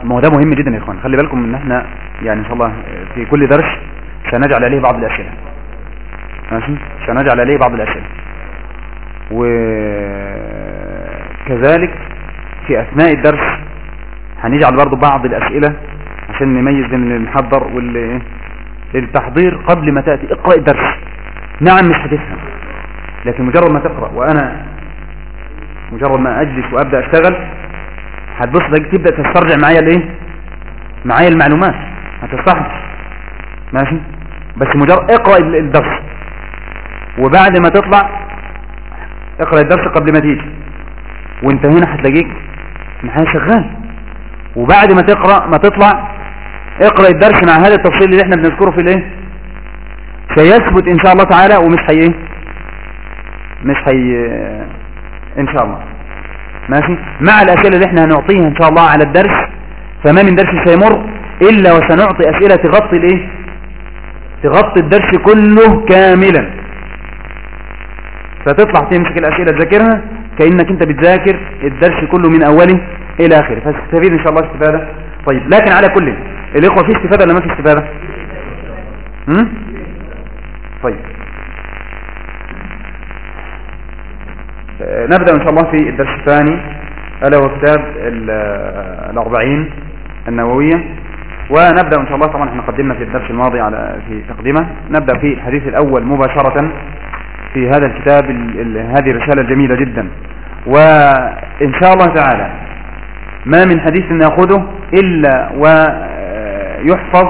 Speaker 1: ما هو ده مهم جدا يا إخوان. خلي بالكم إن إحنا يعني إن شاء الله في كل درس سنجعل عليه بعض الأسئلة. ماشي؟ سنجعل عليه بعض الأسئلة. وكذلك في أثناء الدرس هنجعل برضو بعض الأسئلة عشان نميز بين المحضر واللي للتحضير قبل ما تأتي. اقرأ الدرس. نعم مش هتفهم. لكن مجرد ما تقرأ وأنا مجرد ما أجلس وأبدأ أشتغل هتبص تبدأ تسترجع معايا الإيه؟ معايا المعلومات. هتستحضر ماشي؟ بس مجرد اقرأ الدرس. وبعد ما تطلع اقرأ الدرس قبل ما تيجي. وانت هنا هتلاقيك معايا شغال. وبعد ما تقرأ ما تطلع اقرأ الدرس مع هذا التفصيل اللي إحنا بنذكره في الإيه؟ سيثبت إن شاء الله تعالى ومش هي إيه مش هي إن شاء الله. ماشي؟ مع الأسئلة اللي إحنا هنعطيها إن شاء الله على الدرس فما من درس سيمر إلا وسنعطي أسئلة تغطي الإيه؟ تغطي الدرس كله كاملا. فتطلع تمسك الأسئلة تذاكرها كأنك أنت بتذاكر الدرس كله من أوله إلى آخره. فاستفيد إن شاء الله استفادة. طيب لكن على كل الإخوة في استفادة ولا ما في استفادة؟ هم؟ طيب. نبدأ إن شاء الله في الدرس الثاني ألا هو كتاب الأربعين النووية. ونبدأ إن شاء الله طبعا إحنا قدمنا في الدرس الماضي على في تقدمة نبدأ في الحديث الأول مباشرة في هذا الكتاب هذه الرسالة الجميلة جدا. وإن شاء الله تعالى ما من حديث نأخذه إلا ويحفظ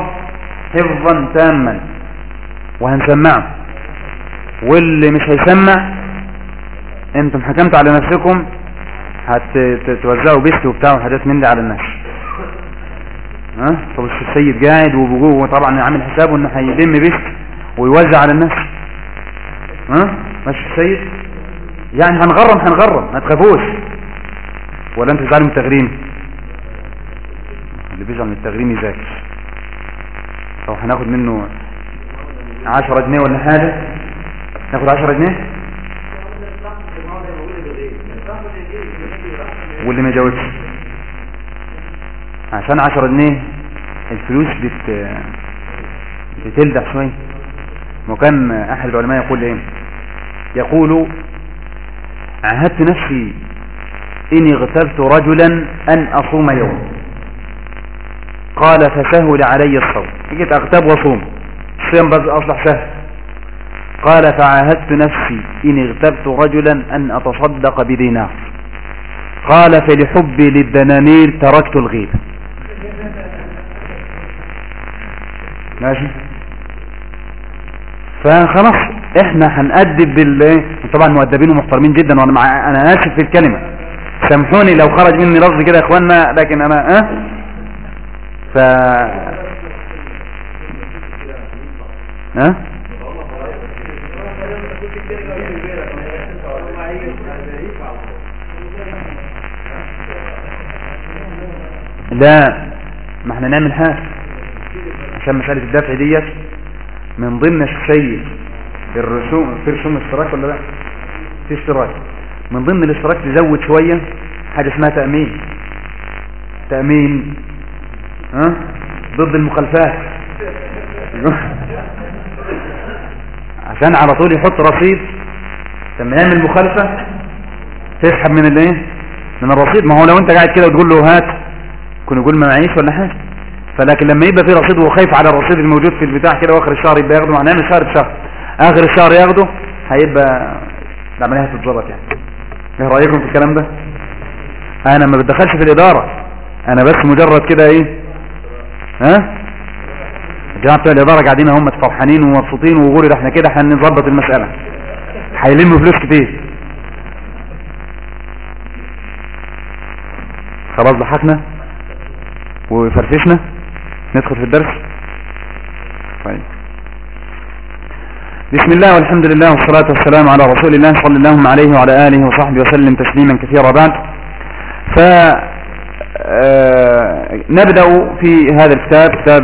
Speaker 1: حفظا تاما. وهنسمعه. واللي مش هيسمع أنتم حكمتوا على نفسكم هتوزعوا بيست وبتاع وحاجات من دي على الناس. ها؟ طب السيد قاعد وبجوه طبعا عامل حسابه إنه هيلم بيست ويوزع على الناس. ها؟ ماشي السيد؟ يعني هنغرم هنغرم ما تخافوش. ولا انت تزعلوا من التغريم؟ اللي بيزعل من التغريم يذاكر أو هناخد منه عشرة جنيه ولا حاجة؟ ناخد عشرة جنيه؟ واللي ما جاوبش. عشان عشرة جنيه الفلوس بت بتلدع شوية. وكان أحد العلماء يقول إيه؟ يقول عهدت نفسي إني اغتبت رجلا أن أصوم يوم. قال فسهل علي الصوم. جيت أغتاب وأصوم. الصيام بس اصبح سهل. قال فعاهدت نفسي ان اغتبت رجلا أن أتصدق بدينار. قال فلحبي للدنانير تركت الغيبة ماشي؟ فخلاص إحنا هنأدب بال طبعا مؤدبين ومحترمين جدا وأنا مع... أنا آسف في الكلمة. سامحوني لو خرج مني لفظ كده يا اخوانا لكن أنا آه ف ها؟ لا ما إحنا نعمل حاجة؟ عشان مسألة الدفع ديت من ضمن الشيء الرسوم في رسوم اشتراك ولا لا؟ في اشتراك. من ضمن الاشتراك تزود شوية حاجة اسمها تأمين. تأمين ها؟ ضد المخالفات. عشان على طول يحط رصيد لما يعمل مخالفة تسحب من الايه؟ من الرصيد. ما هو لو انت قاعد كده وتقول له هات كن يقول ما معيش ولا حاجة. فلكن لما يبقى في رصيد وهو خايف على الرصيد الموجود في البتاع كده وآخر الشهر يبقى ياخده هنعمل شهر بشهر آخر الشهر ياخده هيبقى العملية هتتظبط يعني. إيه رأيكم في الكلام ده؟ أنا ما بتدخلش في الإدارة. أنا بس مجرد كده إيه؟ ها؟ الجماعة بتوع الإدارة قاعدين هم فرحانين ومبسوطين ده إحنا كده هنظبط المسألة. هيلموا فلوس كتير. خلاص ضحكنا وفرفشنا ندخل في الدرس. طيب. بسم الله والحمد لله والصلاة والسلام على رسول الله صلى الله عليه وعلى آله وصحبه وسلم تسليما كثيرا بعد. فنبدأ في هذا الكتاب كتاب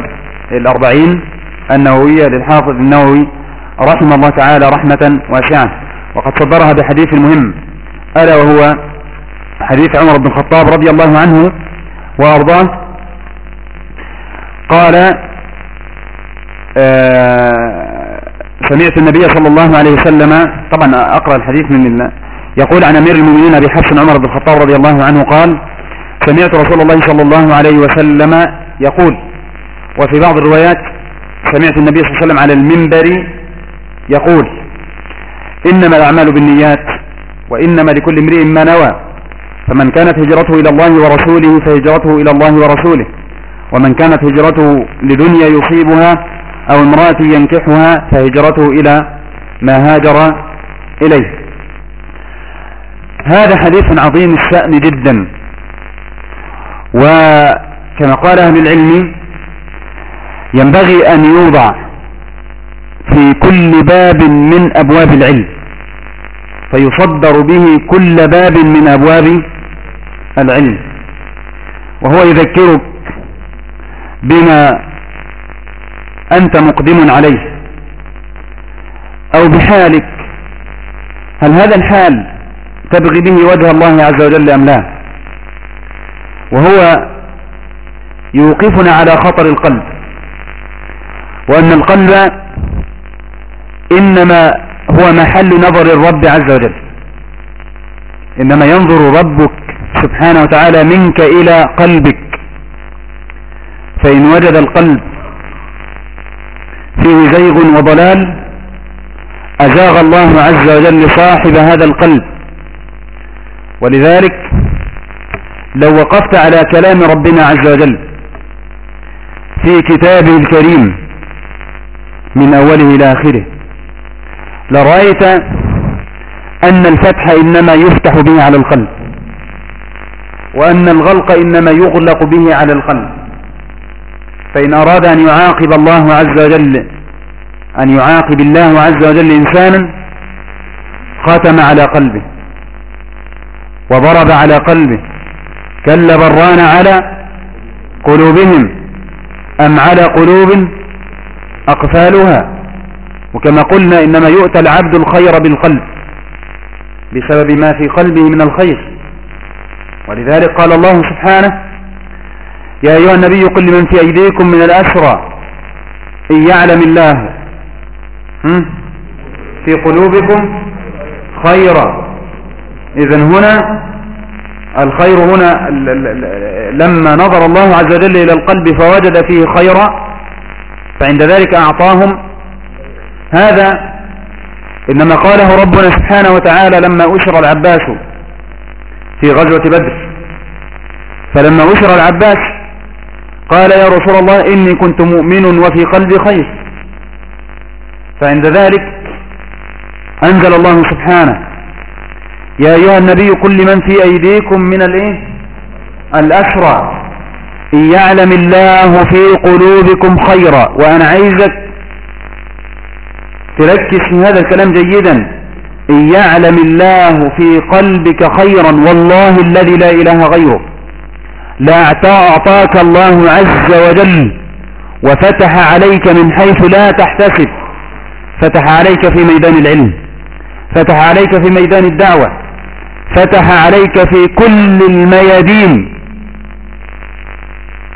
Speaker 1: الأربعين النووية للحافظ النووي رحمه الله تعالى رحمة واسعة وقد صدرها بحديث مهم ألا وهو حديث عمر بن الخطاب رضي الله عنه وأرضاه. قال آه، سمعت النبي صلى الله عليه وسلم طبعا أقرأ الحديث من الله يقول عن أمير المؤمنين أبي حفص عمر بن الخطاب رضي الله عنه قال سمعت رسول الله صلى الله عليه وسلم يقول وفي بعض الروايات سمعت النبي صلى الله عليه وسلم على المنبر يقول إنما الأعمال بالنيات وإنما لكل امرئ ما نوى. فمن كانت هجرته إلى الله ورسوله فهجرته إلى الله ورسوله. ومن كانت هجرته لدنيا يصيبها أو امرأة ينكحها فهجرته إلى ما هاجر إليه. هذا حديث عظيم الشأن جدا. وكما قال أهل العلم ينبغي أن يوضع في كل باب من أبواب العلم. فيصدر به كل باب من أبواب العلم وهو يذكرك بما أنت مقدم عليه أو بحالك. هل هذا الحال تبغي به وجه الله عز وجل أم لا؟ وهو يوقفنا على خطر القلب وأن القلب إنما هو محل نظر الرب عز وجل إنما ينظر ربك سبحانه وتعالى منك إلى قلبك. فإن وجد القلب فيه زيغ وضلال أزاغ الله عز وجل صاحب هذا القلب. ولذلك لو وقفت على كلام ربنا عز وجل في كتابه الكريم من أوله إلى آخره لرأيت أن الفتح إنما يفتح به على القلب. وأن الغلق إنما يغلق به على القلب. فإن أراد أن يعاقب الله عز وجل أن يعاقب الله عز وجل إنسانا ختم على قلبه وضرب على قلبه كل بران على قلوبهم أم على قلوب أقفالها. وكما قلنا إنما يؤتى العبد الخير بالقلب بسبب ما في قلبه من الخير. ولذلك قال الله سبحانه يا أيها النبي قل لمن في أيديكم من الأسرى إن يعلم الله في قلوبكم خيرا. إذا هنا الخير هنا لما نظر الله عز وجل إلى القلب فوجد فيه خيرا فعند ذلك أعطاهم. هذا إنما قاله ربنا سبحانه وتعالى لما أشر العباس. في غزوة بدر. فلما أشر العباس قال يا رسول الله إني كنت مؤمن وفي قلبي خير. فعند ذلك أنزل الله سبحانه يا أيها النبي قل لمن في أيديكم من الإيه؟ الأسرى. إن يعلم الله في قلوبكم خيرا. وأنا عايزك تركز في هذا الكلام جيدا. إن يعلم الله في قلبك خيرا والله الذي لا إله غيره. لا أعطاك الله عز وجل وفتح عليك من حيث لا تحتسب. فتح عليك في ميدان العلم. فتح عليك في ميدان الدعوة. فتح عليك في كل الميادين.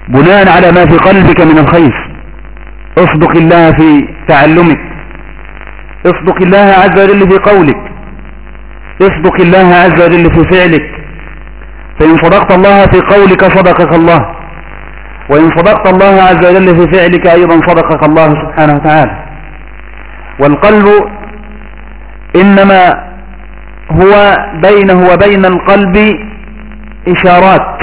Speaker 1: بناء على ما في قلبك من الخير. اصدق الله في تعلمك. اصدق الله عز وجل في قولك. اصدق الله عز وجل في فعلك. فإن صدقت الله في قولك صدقك الله. وإن صدقت الله عز وجل في فعلك أيضا صدقك الله سبحانه وتعالى. والقلب إنما هو بينه وبين القلب إشارات.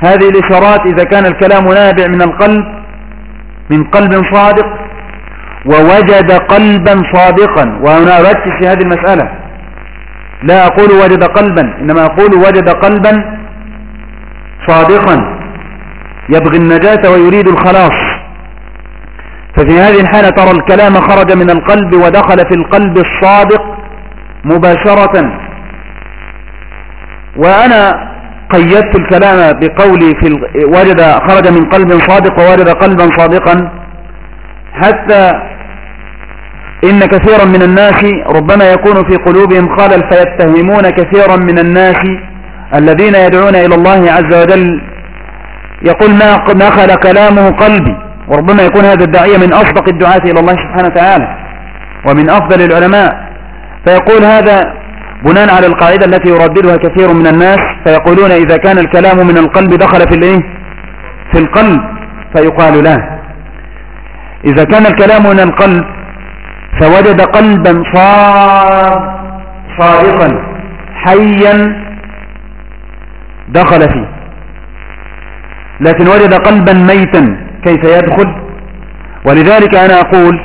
Speaker 1: هذه الإشارات إذا كان الكلام نابع من القلب من قلب صادق ووجد قلبا صادقا وأنا أركز في هذه المسألة. لا أقول وجد قلبا إنما أقول وجد قلبا صادقا. يبغي النجاة ويريد الخلاص. ففي هذه الحالة ترى الكلام خرج من القلب ودخل في القلب الصادق مباشرة. وأنا قيدت الكلام بقولي في وجد خرج من قلب صادق ووجد قلبا صادقا حتى إن كثيرا من الناس ربما يكون في قلوبهم خلل فيتهمون كثيرا من الناس الذين يدعون إلى الله عز وجل. يقول ما نخل كلامه قلبي. وربما يكون هذا الداعية من أصدق الدعاة إلى الله سبحانه وتعالى ومن أفضل العلماء. فيقول هذا بناء على القاعدة التي يرددها كثير من الناس. فيقولون إذا كان الكلام من القلب دخل في الإيه؟ في القلب. فيقال له إذا كان الكلام من القلب فوجد قلبا صادقا حيا دخل فيه. لكن وجد قلبا ميتا كيف يدخل؟ ولذلك أنا أقول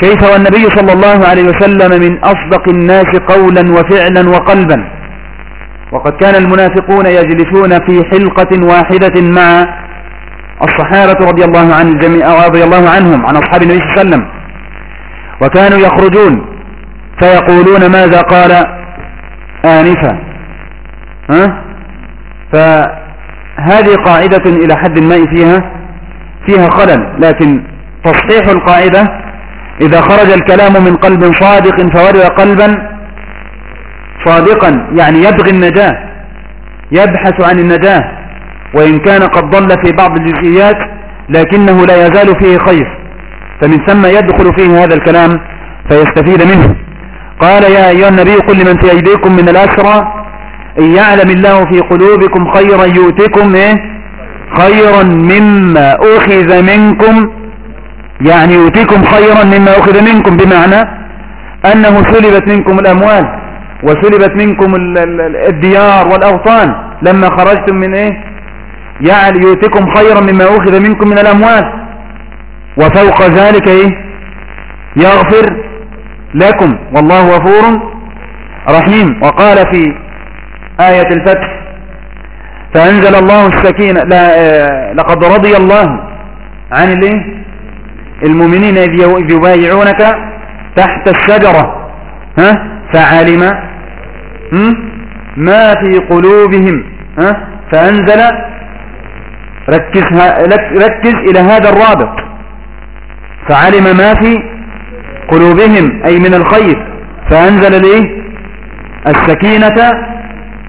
Speaker 1: كيف والنبي صلى الله عليه وسلم من أصدق الناس قولا وفعلا وقلبا؟ وقد كان المنافقون يجلسون في حلقة واحدة مع الصحابة رضي الله عن الجميع رضي الله عنهم عن أصحاب النبي صلى الله عليه وسلم. وكانوا يخرجون فيقولون ماذا قال آنفا؟ ها؟ فهذه قاعدة إلى حد ما فيها فيها خلل لكن تصحيح القاعدة إذا خرج الكلام من قلب صادق فورد قلبا صادقا يعني يبغي النجاة يبحث عن النجاة وإن كان قد ضل في بعض الجزئيات لكنه لا يزال فيه خير. فمن ثم يدخل فيه هذا الكلام فيستفيد منه. قال يا أيها النبي قل لمن في أيديكم من الأسرى إن يعلم الله في قلوبكم خيرا يؤتكم إيه؟ خيرا مما أخذ منكم يعني يؤتيكم خيرا مما أخذ منكم بمعنى أنه سلبت منكم الأموال وسلبت منكم الديار والأوطان لما خرجتم من إيه؟ يعني يؤتيكم خيرا مما أخذ منكم من الأموال. وفوق ذلك إيه؟ يغفر لكم. والله غفور رحيم. وقال في آية الفتح فأنزل الله السكينة لقد رضي الله عن الايه المؤمنين إذ يبايعونك تحت الشجرة. ها؟ فعلم ما في قلوبهم. ها؟ فأنزل ركز, ركز إلى هذا الرابط. فعلم ما في قلوبهم أي من الخير فأنزل ليه السكينة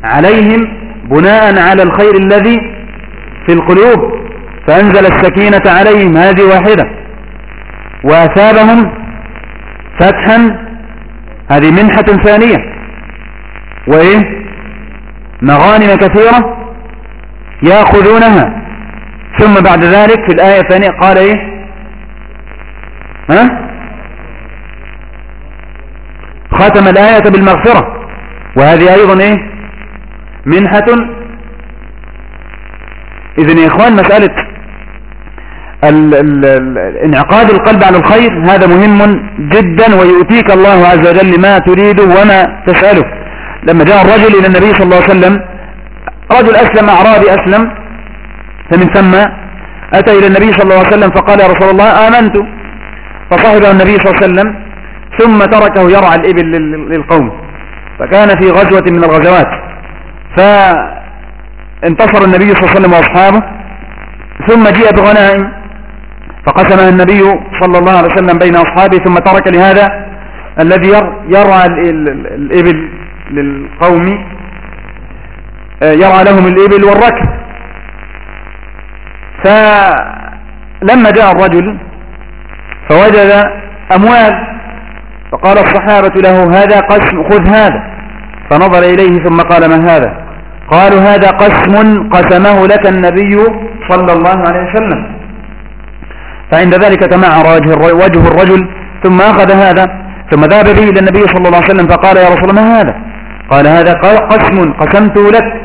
Speaker 1: عليهم بناء على الخير الذي في القلوب فأنزل السكينة عليهم. هذه واحدة. وأثابهم فتحا هذه منحة ثانية. وإيه؟ مغانم كثيرة يأخذونها. ثم بعد ذلك في الآية الثانية قال إيه؟ ها؟ ختم الآية بالمغفرة. وهذه أيضا إيه؟ منحة. إذن يا إخوان مسألة انعقاد القلب على الخير هذا مهم جدا ويؤتيك الله عز وجل ما تريده وما تسأله. لما جاء الرجل إلى النبي صلى الله عليه وسلم رجل أسلم أعرابي أسلم فمن ثم أتى إلى النبي صلى الله عليه وسلم فقال يا رسول الله آمنت. فصاحبه النبي صلى الله عليه وسلم ثم تركه يرعى الإبل للقوم. فكان في غزوة من الغزوات. انتصر النبي صلى الله عليه وسلم وأصحابه. ثم جيء بغنائم. فقسمها النبي صلى الله عليه وسلم بين أصحابه. ثم ترك لهذا الذي يرعى الإبل للقوم. آه، يرعى لهم الإبل والركب. فلما جاء الرجل فوجد أموال فقال الصحابة له هذا قسم خذ هذا. فنظر إليه ثم قال ما هذا؟ قالوا هذا قسم قسمه لك النبي صلى الله عليه وسلم. فعند ذلك تمعر وجه الرجل ثم أخذ هذا ثم ذهب به إلى النبي صلى الله عليه وسلم فقال يا رسول ما هذا؟ قال هذا قسم قسمته لك.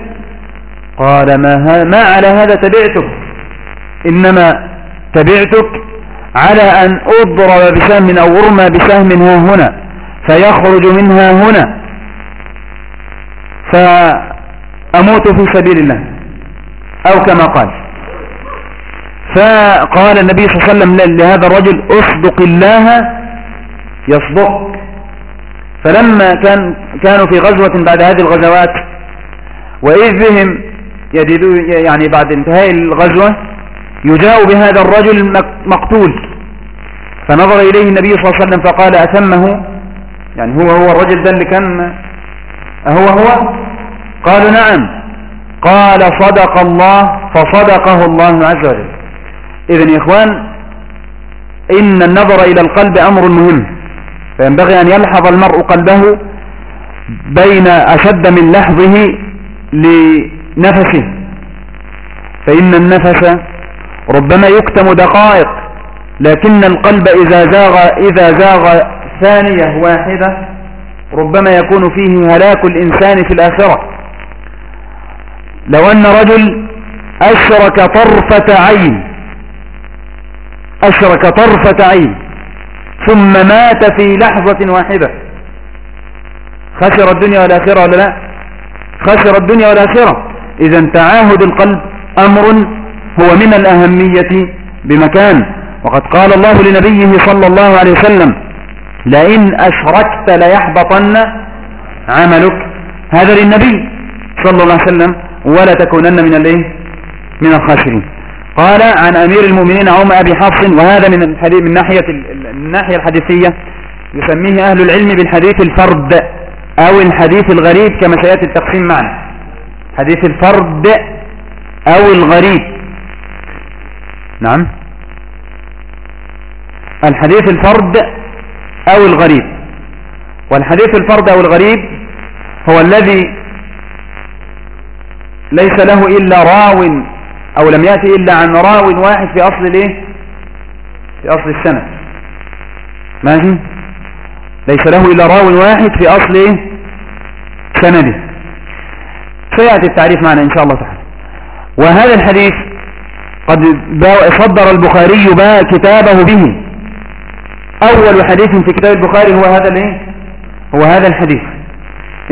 Speaker 1: قال ما, ما على هذا تبعتك إنما تبعتك على أن أضرب بسهم أو أرمى بسهم ها هنا فيخرج منها هنا. فأموت في سبيل الله. أو كما قال. فقال النبي صلى الله عليه وسلم لهذا الرجل أصدق الله يصدق. فلما كان كانوا في غزوة بعد هذه الغزوات وإذ بهم يعني بعد انتهاء الغزوة يجاء بهذا الرجل مقتول. فنظر إليه النبي صلى الله عليه وسلم فقال أتمه؟ يعني هو هو الرجل ده اللي كان أهو هو؟ قالوا نعم. قال صدق الله فصدقه الله عز وجل. إذن يا إخوان إن النظر إلى القلب أمر مهم. فينبغي أن يلحظ المرء قلبه بين أشد من لحظه لنفسه. فإن النفس ربما يكتم دقائق لكن القلب إذا زاغ, إذا زاغ ثانية واحدة ربما يكون فيه هلاك الإنسان في الآخرة. لو أن رجل أشرك طرفة عين أشرك طرفة عين ثم مات في لحظة واحدة خسر الدنيا والآخرة ولا لا؟ خسر الدنيا والآخرة. إذا تعاهد القلب أمر هو من الأهمية بمكان. وقد قال الله لنبيه صلى الله عليه وسلم لئن أشركت ليحبطن عملك. هذا للنبي صلى الله عليه وسلم ولا تكونن من الإيه؟ من الخاسرين. قال عن أمير المؤمنين عم أبي حفص وهذا من الحديث من ناحية الناحية الحديثية يسميه أهل العلم بالحديث الفرد أو الحديث الغريب كما سيأتي التقسيم معنا. حديث الفرد أو الغريب. نعم. الحديث الفرد أو الغريب. والحديث الفرد أو الغريب هو الذي ليس له إلا راو أو لم يأتي إلا عن راو واحد في أصل الإيه؟ في أصل السنة ماشي؟ ليس له إلا راو واحد في أصل إيه سنده. سيأتي التعريف معنا إن شاء الله تعالى. وهذا الحديث قد صدر البخاري كتابه به. أول حديث في كتاب البخاري هو هذا الإيه؟ هو هذا الحديث.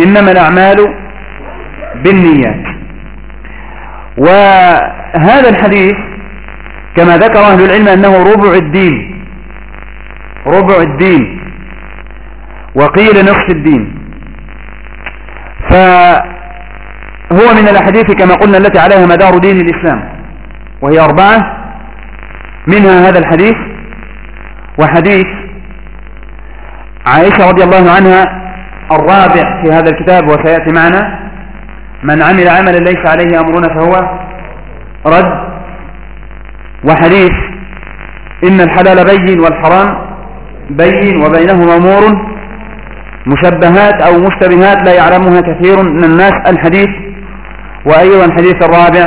Speaker 1: إنما الأعمال بالنيات. وهذا الحديث كما ذكر أهل العلم أنه ربع الدين. ربع الدين. وقيل نصف الدين. فهو من الأحاديث كما قلنا التي عليها مدار دين الإسلام. وهي أربعة منها هذا الحديث وحديث عائشة رضي الله عنها الرابع في هذا الكتاب وسيأتي معنا. من عمل عملا ليس عليه أمرنا فهو رد وحديث. إن الحلال بين والحرام بين وبينهما أمور مشبهات أو مشتبهات لا يعلمها كثير من الناس. الحديث وأيضا الحديث الرابع.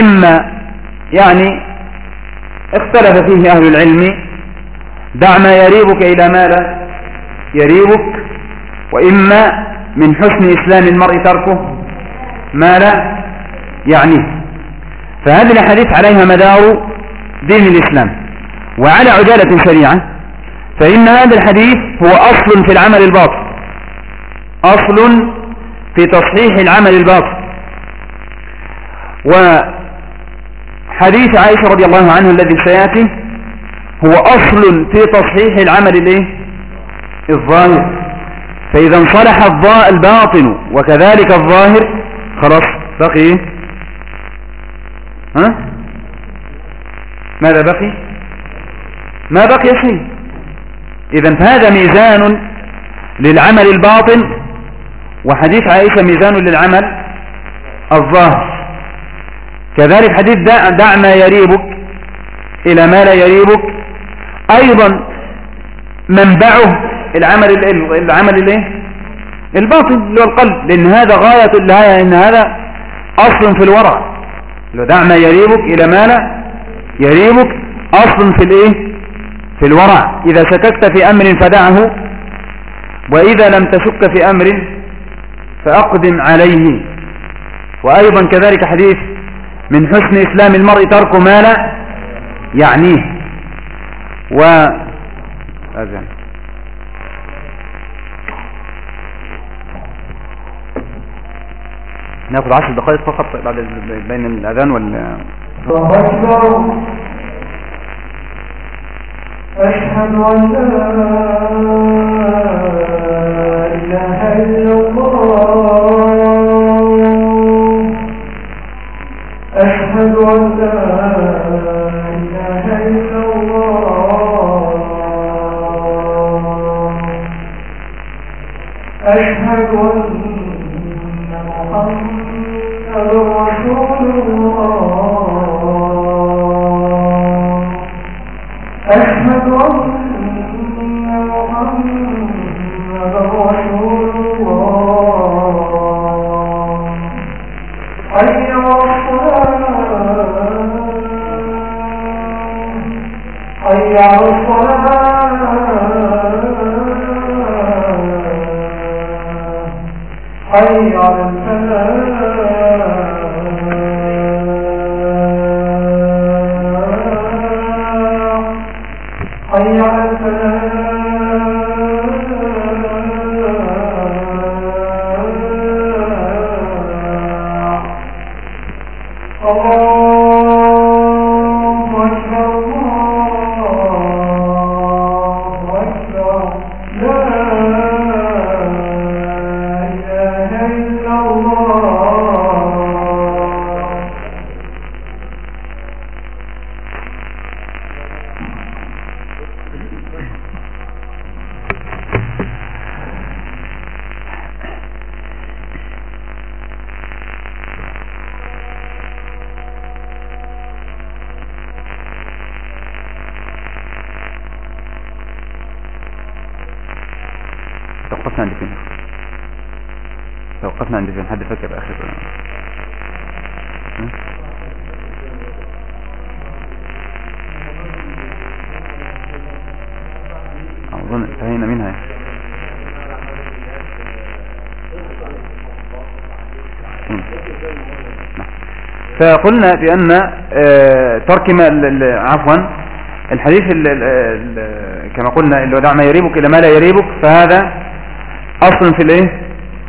Speaker 1: إما يعني اختلف فيه أهل العلم. دع ما يريبك إلى ما لا يريبك وإما من حسن إسلام المرء تركه ما لا يعنيه فهذه الأحاديث عليها مدار دين الإسلام وعلى عجالة سريعة فإن هذا الحديث هو أصل في العمل الباطل أصل في تصحيح العمل الباطل. وحديث عائشة رضي الله عنه الذي سيأتي هو أصل في تصحيح العمل الإيه؟ الظاهر. فإذا انصلح الباطن وكذلك الظاهر خلاص بقي ها؟ ماذا بقي؟ ما بقي شيء. إذا فهذا ميزان للعمل الباطن وحديث عائشة ميزان للعمل الظاهر. كذلك حديث دع, دع ما يريبك إلى ما لا يريبك. أيضا منبعه العمل العمل الإيه؟ الباطن اللي هو القلب. لأن هذا غاية النهاية إن هذا أصل في الورع. لو دع ما يريبك إلى ما لا يريبك أصل في الإيه؟ في الورع. إذا شككت في أمر فدعه وإذا لم تشك في أمر فأقدم عليه. وأيضا كذلك حديث من حسن إسلام المرء ترك ما لا يعنيه. و أذن. نأخذ عشر دقائق فقط بعد بين الأذان وال أشهد أن لا إله إلا الله. الصلاة حي على فقلنا بأن آه، ترك ما عفوا الحديث كما قلنا اللي دع ما يريبك إلى ما لا يريبك فهذا أصل في الإيه؟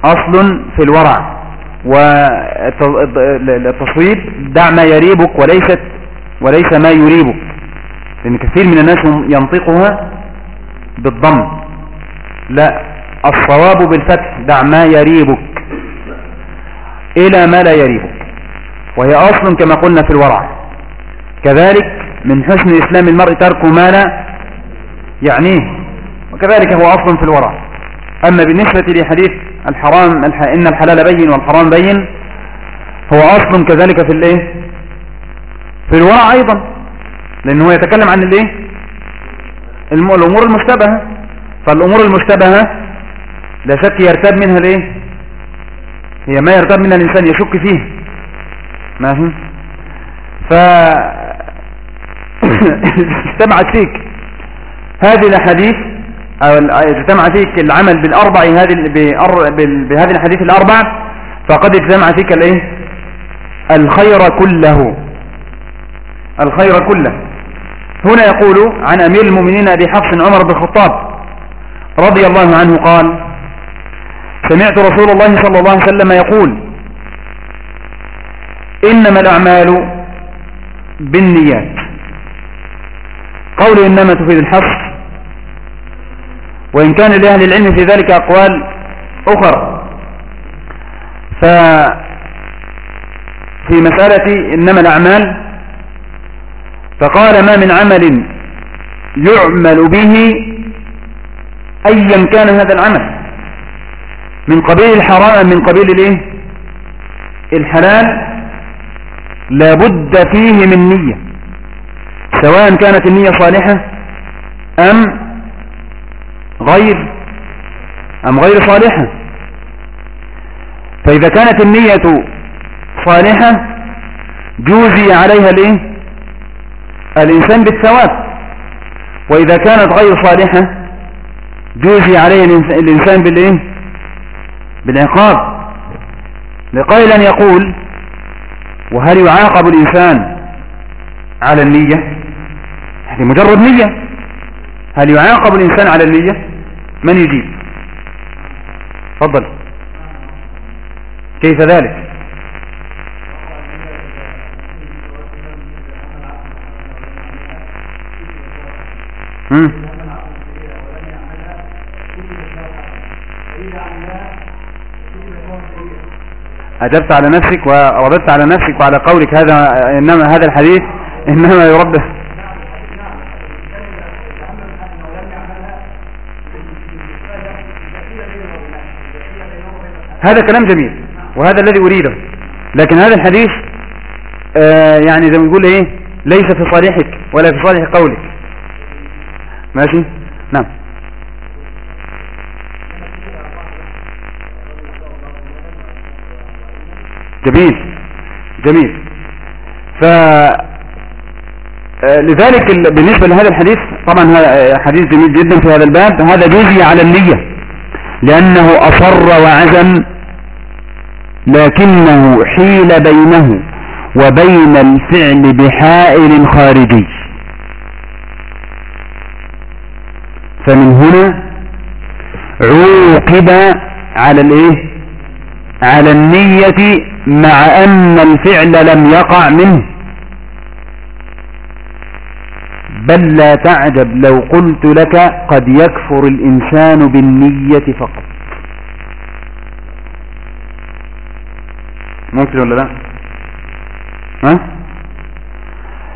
Speaker 1: أصل في الورع والتصويب دع ما يريبك وليست وليس ما يريبك لأن كثير من الناس ينطقها بالضم. لا الصواب بالفتح دع ما يريبك إلى ما لا يريبك. وهي أصل كما قلنا في الورع كذلك من حسن إسلام المرء ترك ما لا يعنيه وكذلك هو أصل في الورع أما بالنسبة لحديث الحرام إن الحلال بين والحرام بين هو أصل كذلك في الإيه؟ في الورع أيضا. لأنه يتكلم عن الإيه؟ الأمور المشتبهة. فالأمور المشتبهة لا شك يرتاب منها الإيه؟ هي ما يرتاب منها الإنسان يشك فيه. ماشي؟ ف اجتمعت فيك هذه الأحاديث أو اجتمع فيك العمل بالأربع هذه بهذه الأحاديث الأربع فقد اجتمع فيك الإيه؟ الخير كله. الخير كله. هنا يقول عن أمير المؤمنين أبي حفص عمر بن الخطاب رضي الله عنه قال سمعت رسول الله صلى الله عليه وسلم يقول إنما الأعمال بالنيات. قول إنما تفيد الحصر وإن كان لأهل العلم في ذلك أقوال أخرى. ف في مسألة إنما الأعمال فقال ما من عمل يعمل به أيا كان هذا العمل. من قبيل الحرام من قبيل الإيه؟ الحلال لابد فيه من نية. سواء كانت النية صالحة أم غير أم غير صالحة. فإذا كانت النية صالحة جوزي عليها الإيه؟ الإنسان بالثواب. وإذا كانت غير صالحة جوزي عليه الإنسان بالإيه؟ بالعقاب. لقائلا يقول وهل يعاقب الإنسان على النية؟ هذه مجرد نية. هل يعاقب الإنسان على النية؟ من يجيب؟ تفضل. كيف ذلك؟ هم؟ أجبت على نفسك ورددت على نفسك وعلى قولك هذا إنما هذا الحديث إنما يرد. هذا كلام جميل وهذا الذي أريده لكن هذا الحديث آه يعني زي ما نقول إيه ليس في صالحك ولا في صالح قولك. ماشي؟ نعم. جميل. جميل. ف آه، لذلك بالنسبة لهذا الحديث طبعا هذا حديث جميل جدا في هذا الباب. هذا جزي على النية لأنه أصر وعزم لكنه حيل بينه وبين الفعل بحائل خارجي. فمن هنا عوقب على الإيه؟ على النية مع أن الفعل لم يقع منه. بل لا تعجب لو قلت لك قد يكفر الإنسان بالنية فقط. ممكن ولا لا؟ ها؟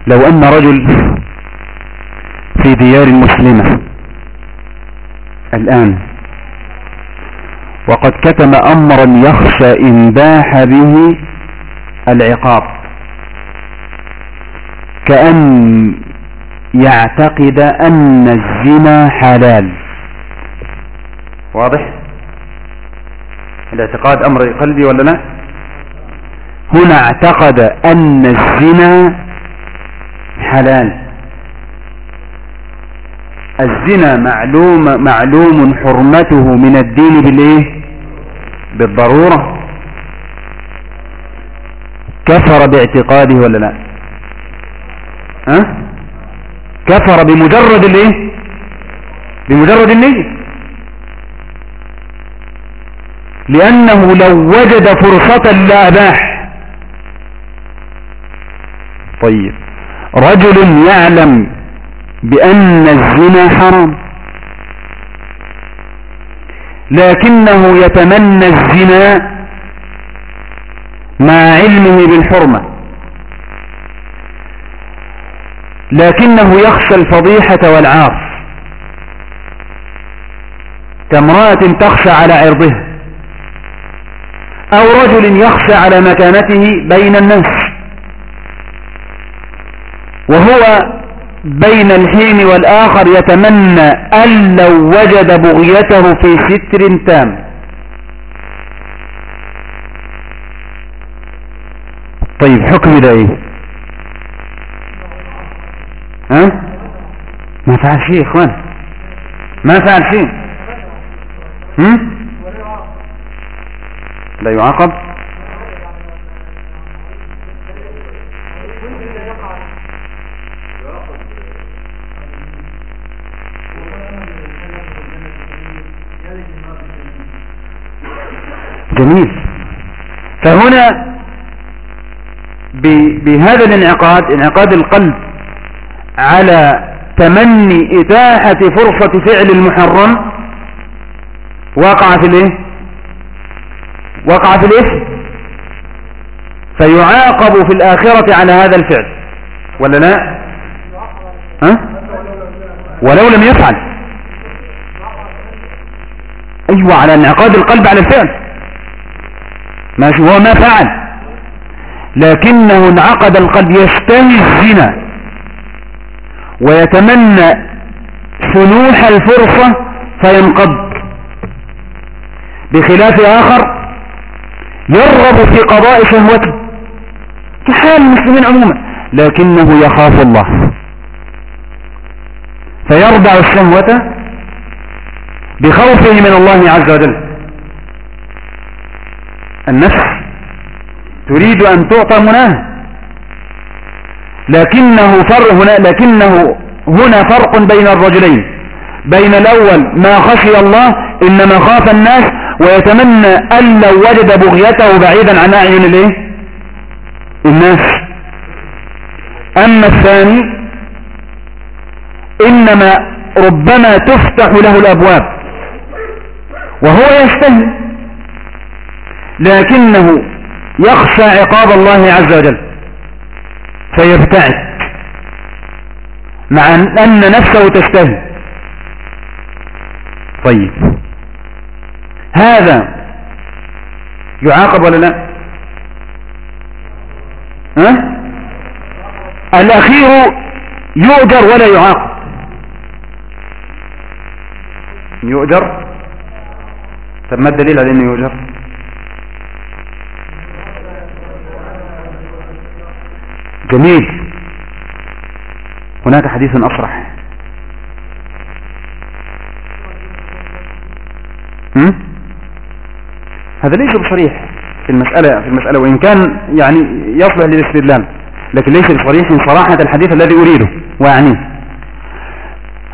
Speaker 1: لو أن رجل في ديار مسلمة الآن وقد كتم أمرا يخشى إن باح به العقاب. كأن يعتقد أن الزنا حلال. واضح؟ الاعتقاد أمر قلبي ولا لا؟ هنا اعتقد أن الزنا حلال. الزنا معلوم معلوم حرمته من الدين بالإيه؟ بالضرورة. كفر باعتقاده ولا لا؟ ها؟ كفر بمجرد الإيه؟ بمجرد النية. لأنه لو وجد فرصة لأباح طيب. رجل يعلم بأن الزنا حرام. لكنه يتمنى الزنا مع علمه بالحرمة. لكنه يخشى الفضيحة والعار كامرأة تخشى على عرضها أو رجل يخشى على مكانته بين الناس. وهو بين الحين والآخر يتمنى أن لو وجد بغيته في ستر تام. طيب حكم ده إيه؟ ها؟ ما فعل شيء يا إخوان. ما فعل شيء. هم؟ لا يعاقب. فهنا بهذا الانعقاد انعقاد القلب على تمني إتاحة فرصة فعل المحرم وقع في الايه؟ وقع في الاثم فيعاقب في الآخرة على هذا الفعل. ولا لا؟ ها؟ ولو لم يفعل. أيوة على انعقاد القلب على الفعل. ماشي هو ما فعل. لكنه انعقد القلب يستهي الزنا ويتمنى سنوح الفرصة فينقض. بخلاف آخر يرغب في قضاء شهوته. كحال المسلمين عموما. لكنه يخاف الله. فيرضع الشهوة بخوفه من الله عز وجل. النفس تريد أن تعطى مناه لكنه فرق هنا لكنه هنا فرق بين الرجلين. بين الأول ما خشي الله إنما خاف الناس ويتمنى أن لو وجد بغيته بعيدا عن أعين الإيه؟ الناس. أما الثاني إنما ربما تفتح له الأبواب وهو يستهل لكنه يخشى عقاب الله عز وجل فيبتعد مع أن نفسه تستهل طيب هذا يعاقب ولا لا؟ ها؟ الأخير يؤجر ولا يعاقب؟ يؤجر؟ طب ما الدليل على إنه يؤجر؟ جميل. هناك حديث اصرح هذا ليس بصريح في المسألة في المسألة وإن كان يعني يصلح للاستدلال لكن ليس بصريح صراحة الحديث الذي أريده وأعنيه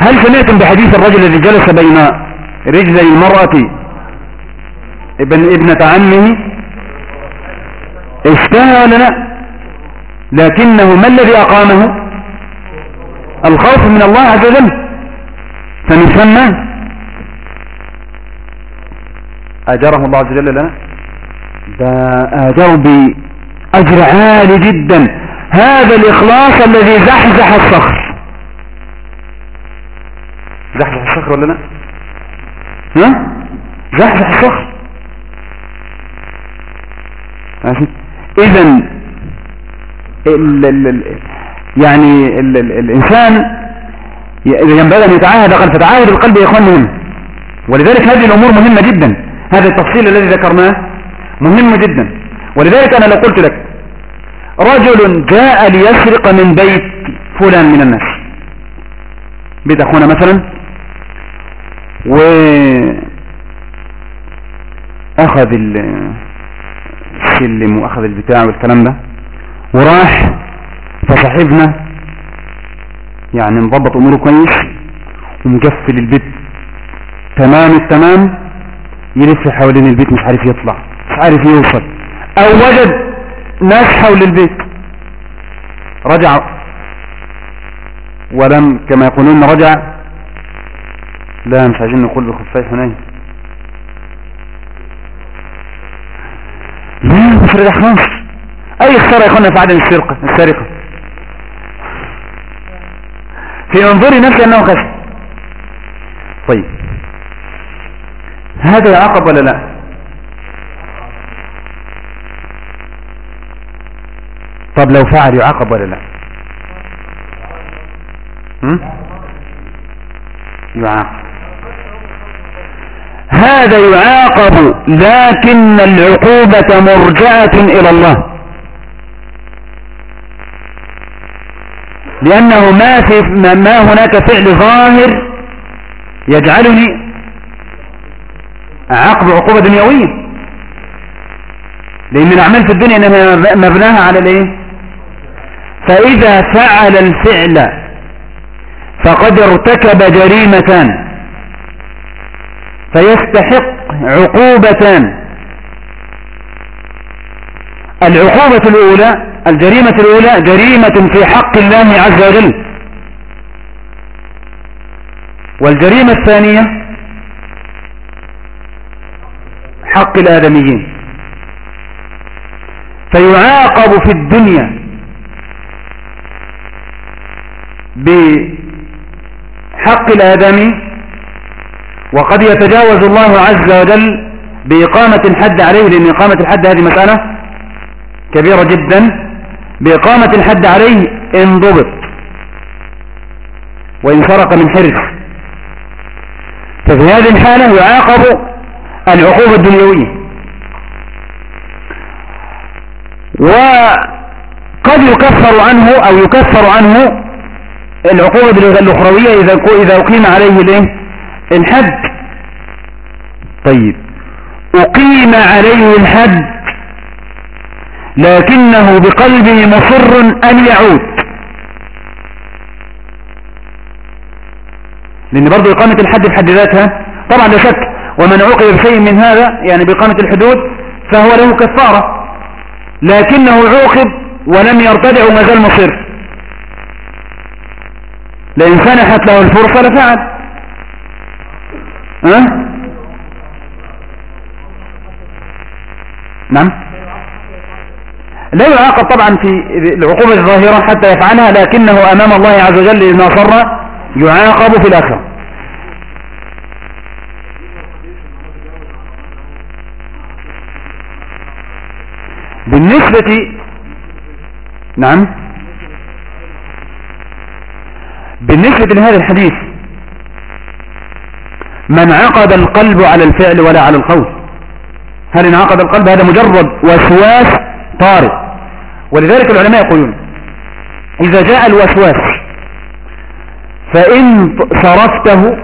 Speaker 1: هل سمعتم بحديث الرجل الذي جلس بين رجلي المرأة ابن ابنة عمه؟ اشتهى ولا لا؟ لكنه ما الذي أقامه؟ الخوف من الله عز وجل. فمن أجره الله عز وجل لنا؟ أجره بأجر عالي جدا. هذا الإخلاص الذي زحزح الصخر. زحزح الصخر ولا لا؟ ها؟ زحزح الصخر. اذا يعني ال ال الإنسان ينبغي ان يتعاهد قلب فتعاهد القلب يا إخوان مهم. ولذلك هذه الأمور مهمة جدا. هذا التفصيل الذي ذكرناه مهم جدا. ولذلك أنا لو قلت لك رجل جاء ليسرق من بيت فلان من الناس. بيت أخونا مثلا. وأخذ السلم وأخذ البتاع والكلام ده. وراح فصاحبنا يعني مضبط أموره كويس ومقفل البيت. تمام التمام يلف حوالين البيت مش عارف يطلع مش عارف يوصل. أو وجد ناس حول البيت. رجع. ولم كما يقولون رجع. لا مش عايزين نقول بخفاي حنين لا مش رجع خلاص أي خسارة يا في عدم السرقة السرقة في منظور نفسي أنه خسر. طيب. هذا يعاقب ولا لا؟ طب لو فعل يعاقب ولا لا؟ يعاقب. هذا يعاقب لكن العقوبة مرجعة إلى الله. لأنه ما, في ما هناك فعل ظاهر يجعلني عقب عقوبة دنيوية. لأن الأعمال في الدنيا إنما مبناها على الإيه؟ فإذا فعل الفعل فقد ارتكب جريمتان فيستحق عقوبتان العقوبة الأولى الجريمة الأولى جريمة في حق الله عز وجل. والجريمة الثانية حق الآدميين. فيعاقب في الدنيا بحق الآدمي وقد يتجاوز الله عز وجل بإقامة الحد عليه لأن إقامة الحد هذه مسألة كبيرة جدا. بإقامة الحد عليه انضبط وإن سرق من حرص. ففي هذه الحالة يعاقب العقوبة الدنيوية. وقد يكفر عنه أو يكفر عنه العقوبة الأخروية إذا إذا أقيم عليه الإيه؟ الحد. طيب. أقيم عليه الحد لكنه بقلبه مصر أن يعود. لأن برضو إقامة الحد في حد ذاتها طبعا لا شك ومن عوقب بشيء من هذا يعني بإقامة الحدود فهو له كفارة. لكنه عوقب ولم يرتدع وما زال مصر. لئن سنحت له الفرصة لفعل. ها؟ نعم؟ لا يعاقب طبعا في العقوبة الظاهرة حتى يفعلها لكنه أمام الله عز وجل إذا صر يعاقب في الآخرة. بالنسبة نعم. بالنسبة لهذا الحديث من عقد القلب على الفعل ولا على القول. هل انعقد القلب هذا مجرد وسواس طارئ. ولذلك العلماء يقولون إذا جاء الوسواس فإن صرفته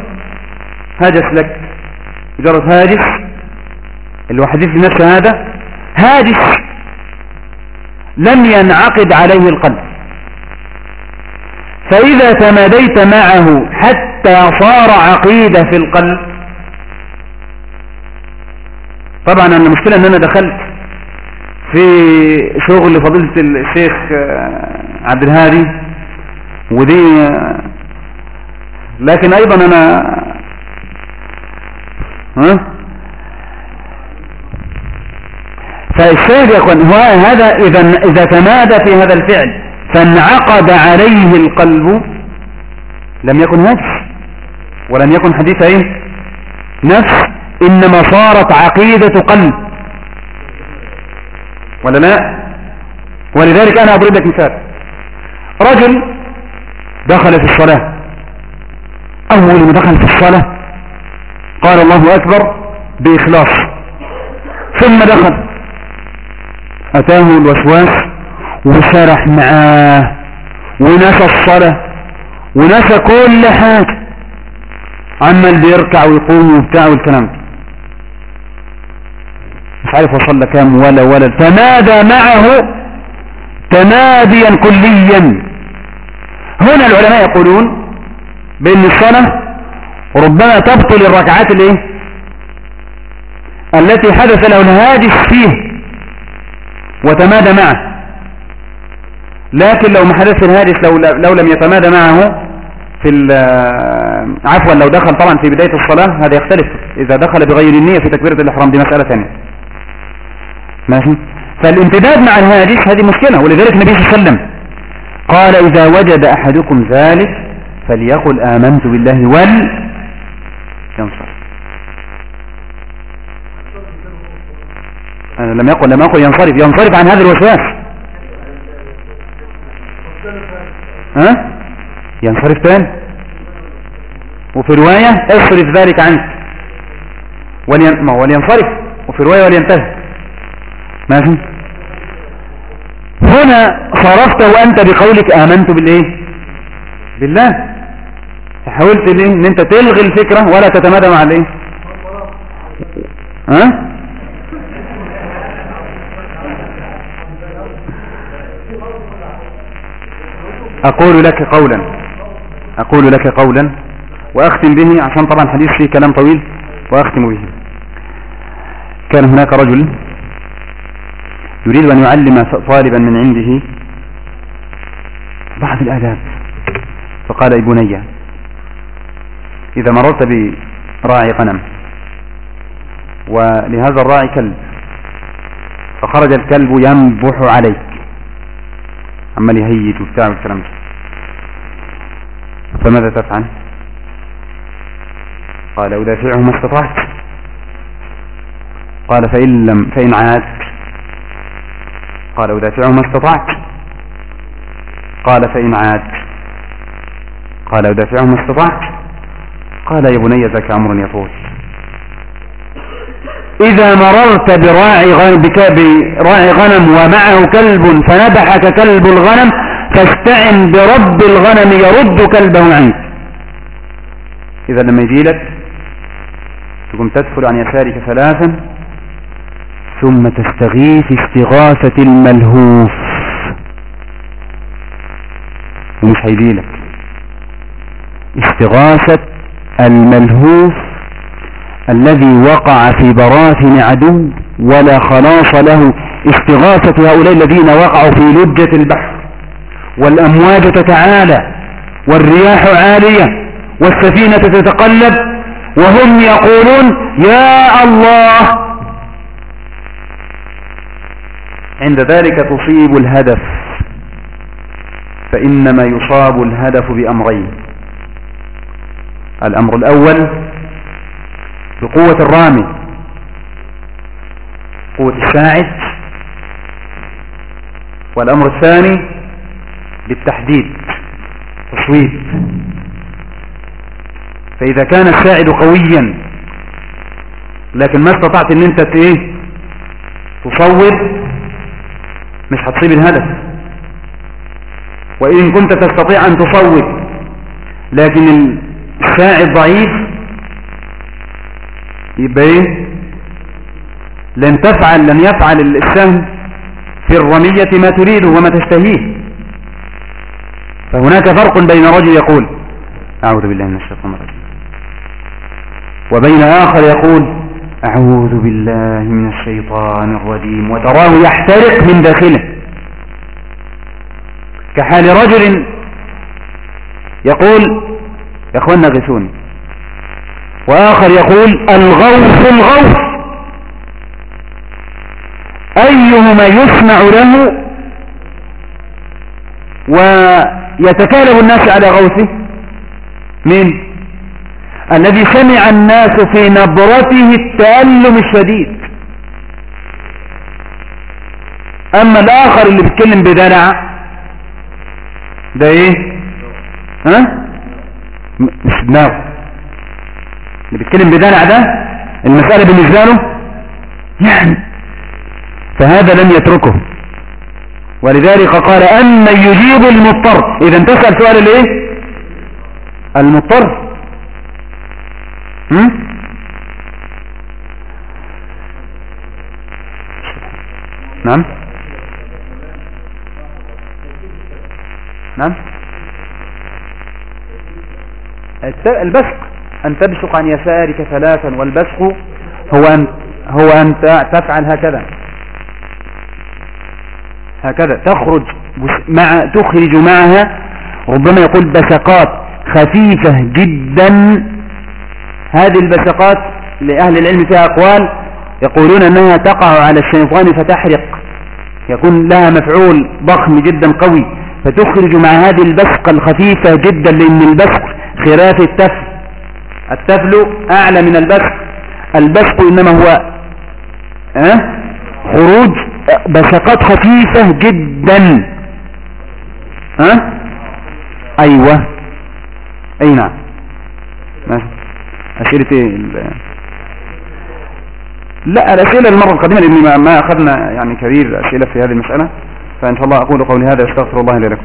Speaker 1: هاجس لك. مجرد هاجس اللي هو حديث هذا هاجس. لم ينعقد عليه القلب. فإذا تماديت معه حتى صار عقيدة في القلب طبعا المشكلة أن أنا دخلت. في شغل فضيلة الشيخ آه، عبد الهادي. ودي آه، لكن أيضا أنا ها؟ فالشاهد يكون هو هذا إذا, إذا تمادى في هذا الفعل فانعقد عليه القلب لم يكن نفس ولم يكن حديث إيه نفس إنما صارت عقيدة قلب. ولا لا؟ ولذلك أنا أضرب لك مثال. رجل دخل في الصلاة. اول ما دخل في الصلاة. قال الله أكبر بإخلاص. ثم دخل. أتاه الوسواس وسرح معاه. ونسى الصلاة. ونسى كل حاجة. عمال بيركع ويقوم وبتاع والكلام عارف وصل كام ولا ولا تمادى معه تماديا كليا. هنا العلماء يقولون بأن الصلاة ربما تبطل الركعات الإيه؟ التي حدث له الهاجس فيه وتمادى معه. لكن لو ما حدث الهاجس لو, لو لم يتمادى معه في عفوا لو دخل طبعا في بداية الصلاة هذا يختلف إذا دخل بغير النية في تكبيرة الإحرام دي مسألة ثانية. ماشي فالامتداد مع الهاجس هذه مشكلة ولذلك النبي صلى الله عليه وسلم قال إذا وجد أحدكم ذلك فليقل آمنت بالله وال ينصرف أنا لم يقل لم يقل ينصرف ينصرف عن هذا الوسواس. ها؟ ينصرف تاني وفي رواية اصرف ذلك عنك. ولين... ولينصرف. وفي رواية ولينتهي. ماشي؟ هنا صرفت وأنت بقولك آمنت بالإيه؟ بالله. حاولت ليه إن أنت تلغي الفكرة ولا تتمادى مع الإيه؟ ها؟ أقول لك قولا. أقول لك قولا. وأختم به عشان طبعا الحديث فيه كلام طويل. وأختم به. كان هناك رجل يريد أن يعلم طالبا من عنده بعض الآداب فقال أي بني إذا مررت براعي غنم ولهذا الراعي كلب فخرج الكلب ينبح عليك. عمال يهيج وبتاع والكلام ده. فماذا تفعل؟ قال أدافعه ما استطعت. قال فإن لم فإن عاد قال أدافعه ما استطعت. قال فإن عاد. قال أدافعه ما استطعت. قال يا بني ذاك أمر يطول إذا مررت براعي غنم, براعي غنم ومعه كلب فنبحك كلب الغنم فاستعن برب الغنم يرد كلبه عنك. إذا لما يجي لك تقوم تدخل عن يسارك ثلاثا ثم تستغيث استغاثة الملهوف. ومش هيجي لك استغاثة الملهوف الذي وقع في براثن عدو ولا خلاص له. استغاثة هؤلاء الذين وقعوا في لجة البحر. والأمواج تتعالى. والرياح عالية. والسفينة تتقلب. وهم يقولون يا الله عند ذلك تصيب الهدف فإنما يصاب الهدف بأمرين. الأمر الأول بقوة الرامي قوة الساعد والأمر الثاني بالتحديد تصويب فإذا كان الساعد قويا لكن ما استطعت إن أنت إيه مش هتصيب الهدف. وإن كنت تستطيع أن تصوب لكن الساعد ضعيف يبقى إيه؟ لن تفعل لن يفعل السهم في الرمية ما تريده وما تشتهيه. فهناك فرق بين رجل يقول أعوذ بالله من الشيطان الرجيم. وبين آخر يقول أعوذ بالله من الشيطان الرجيم. وتراه يحترق من داخله. كحال رجل يقول يا اخوانا غثوني وآخر يقول الغوث الغوث. أيهما يسمع له ويتكالب الناس على غوثه؟ من؟ الذي سمع الناس في نبرته التألم الشديد. أما الآخر اللي بيتكلم بدلع ده إيه؟ ها؟ مش دماغه. اللي بيتكلم بدلع ده المسألة بالنسبة له يعني فهذا لم يتركه. ولذلك قال أما يجيب المضطر. إذا تسأل سؤال الإيه؟ المضطر. نعم. نعم. البسق. أن تبسق عن يسارك ثلاثا والبسق هو أن, هو أن تفعل هكذا. هكذا. تخرج مع تخرج معها ربما يقول بسقات خفيفة جدا. هذه البسقات لأهل العلم فيها أقوال يقولون أنها تقع على الشيطان فتحرق. يكون لها مفعول ضخم جدا قوي فتخرج مع هذه البسقة الخفيفة جدا لأن البسق خراف التفل التفل أعلى من البسق البسق إنما هو أه؟ خروج بسقات خفيفة جدا. أه؟ أيوة. أي نعم. أسئلة إيه لا الأسئلة المرة القديمة لأني ما أخذنا يعني كبير أسئلة في هذه المسألة فإن شاء الله أقول قولي هذا أستغفر الله لي لكم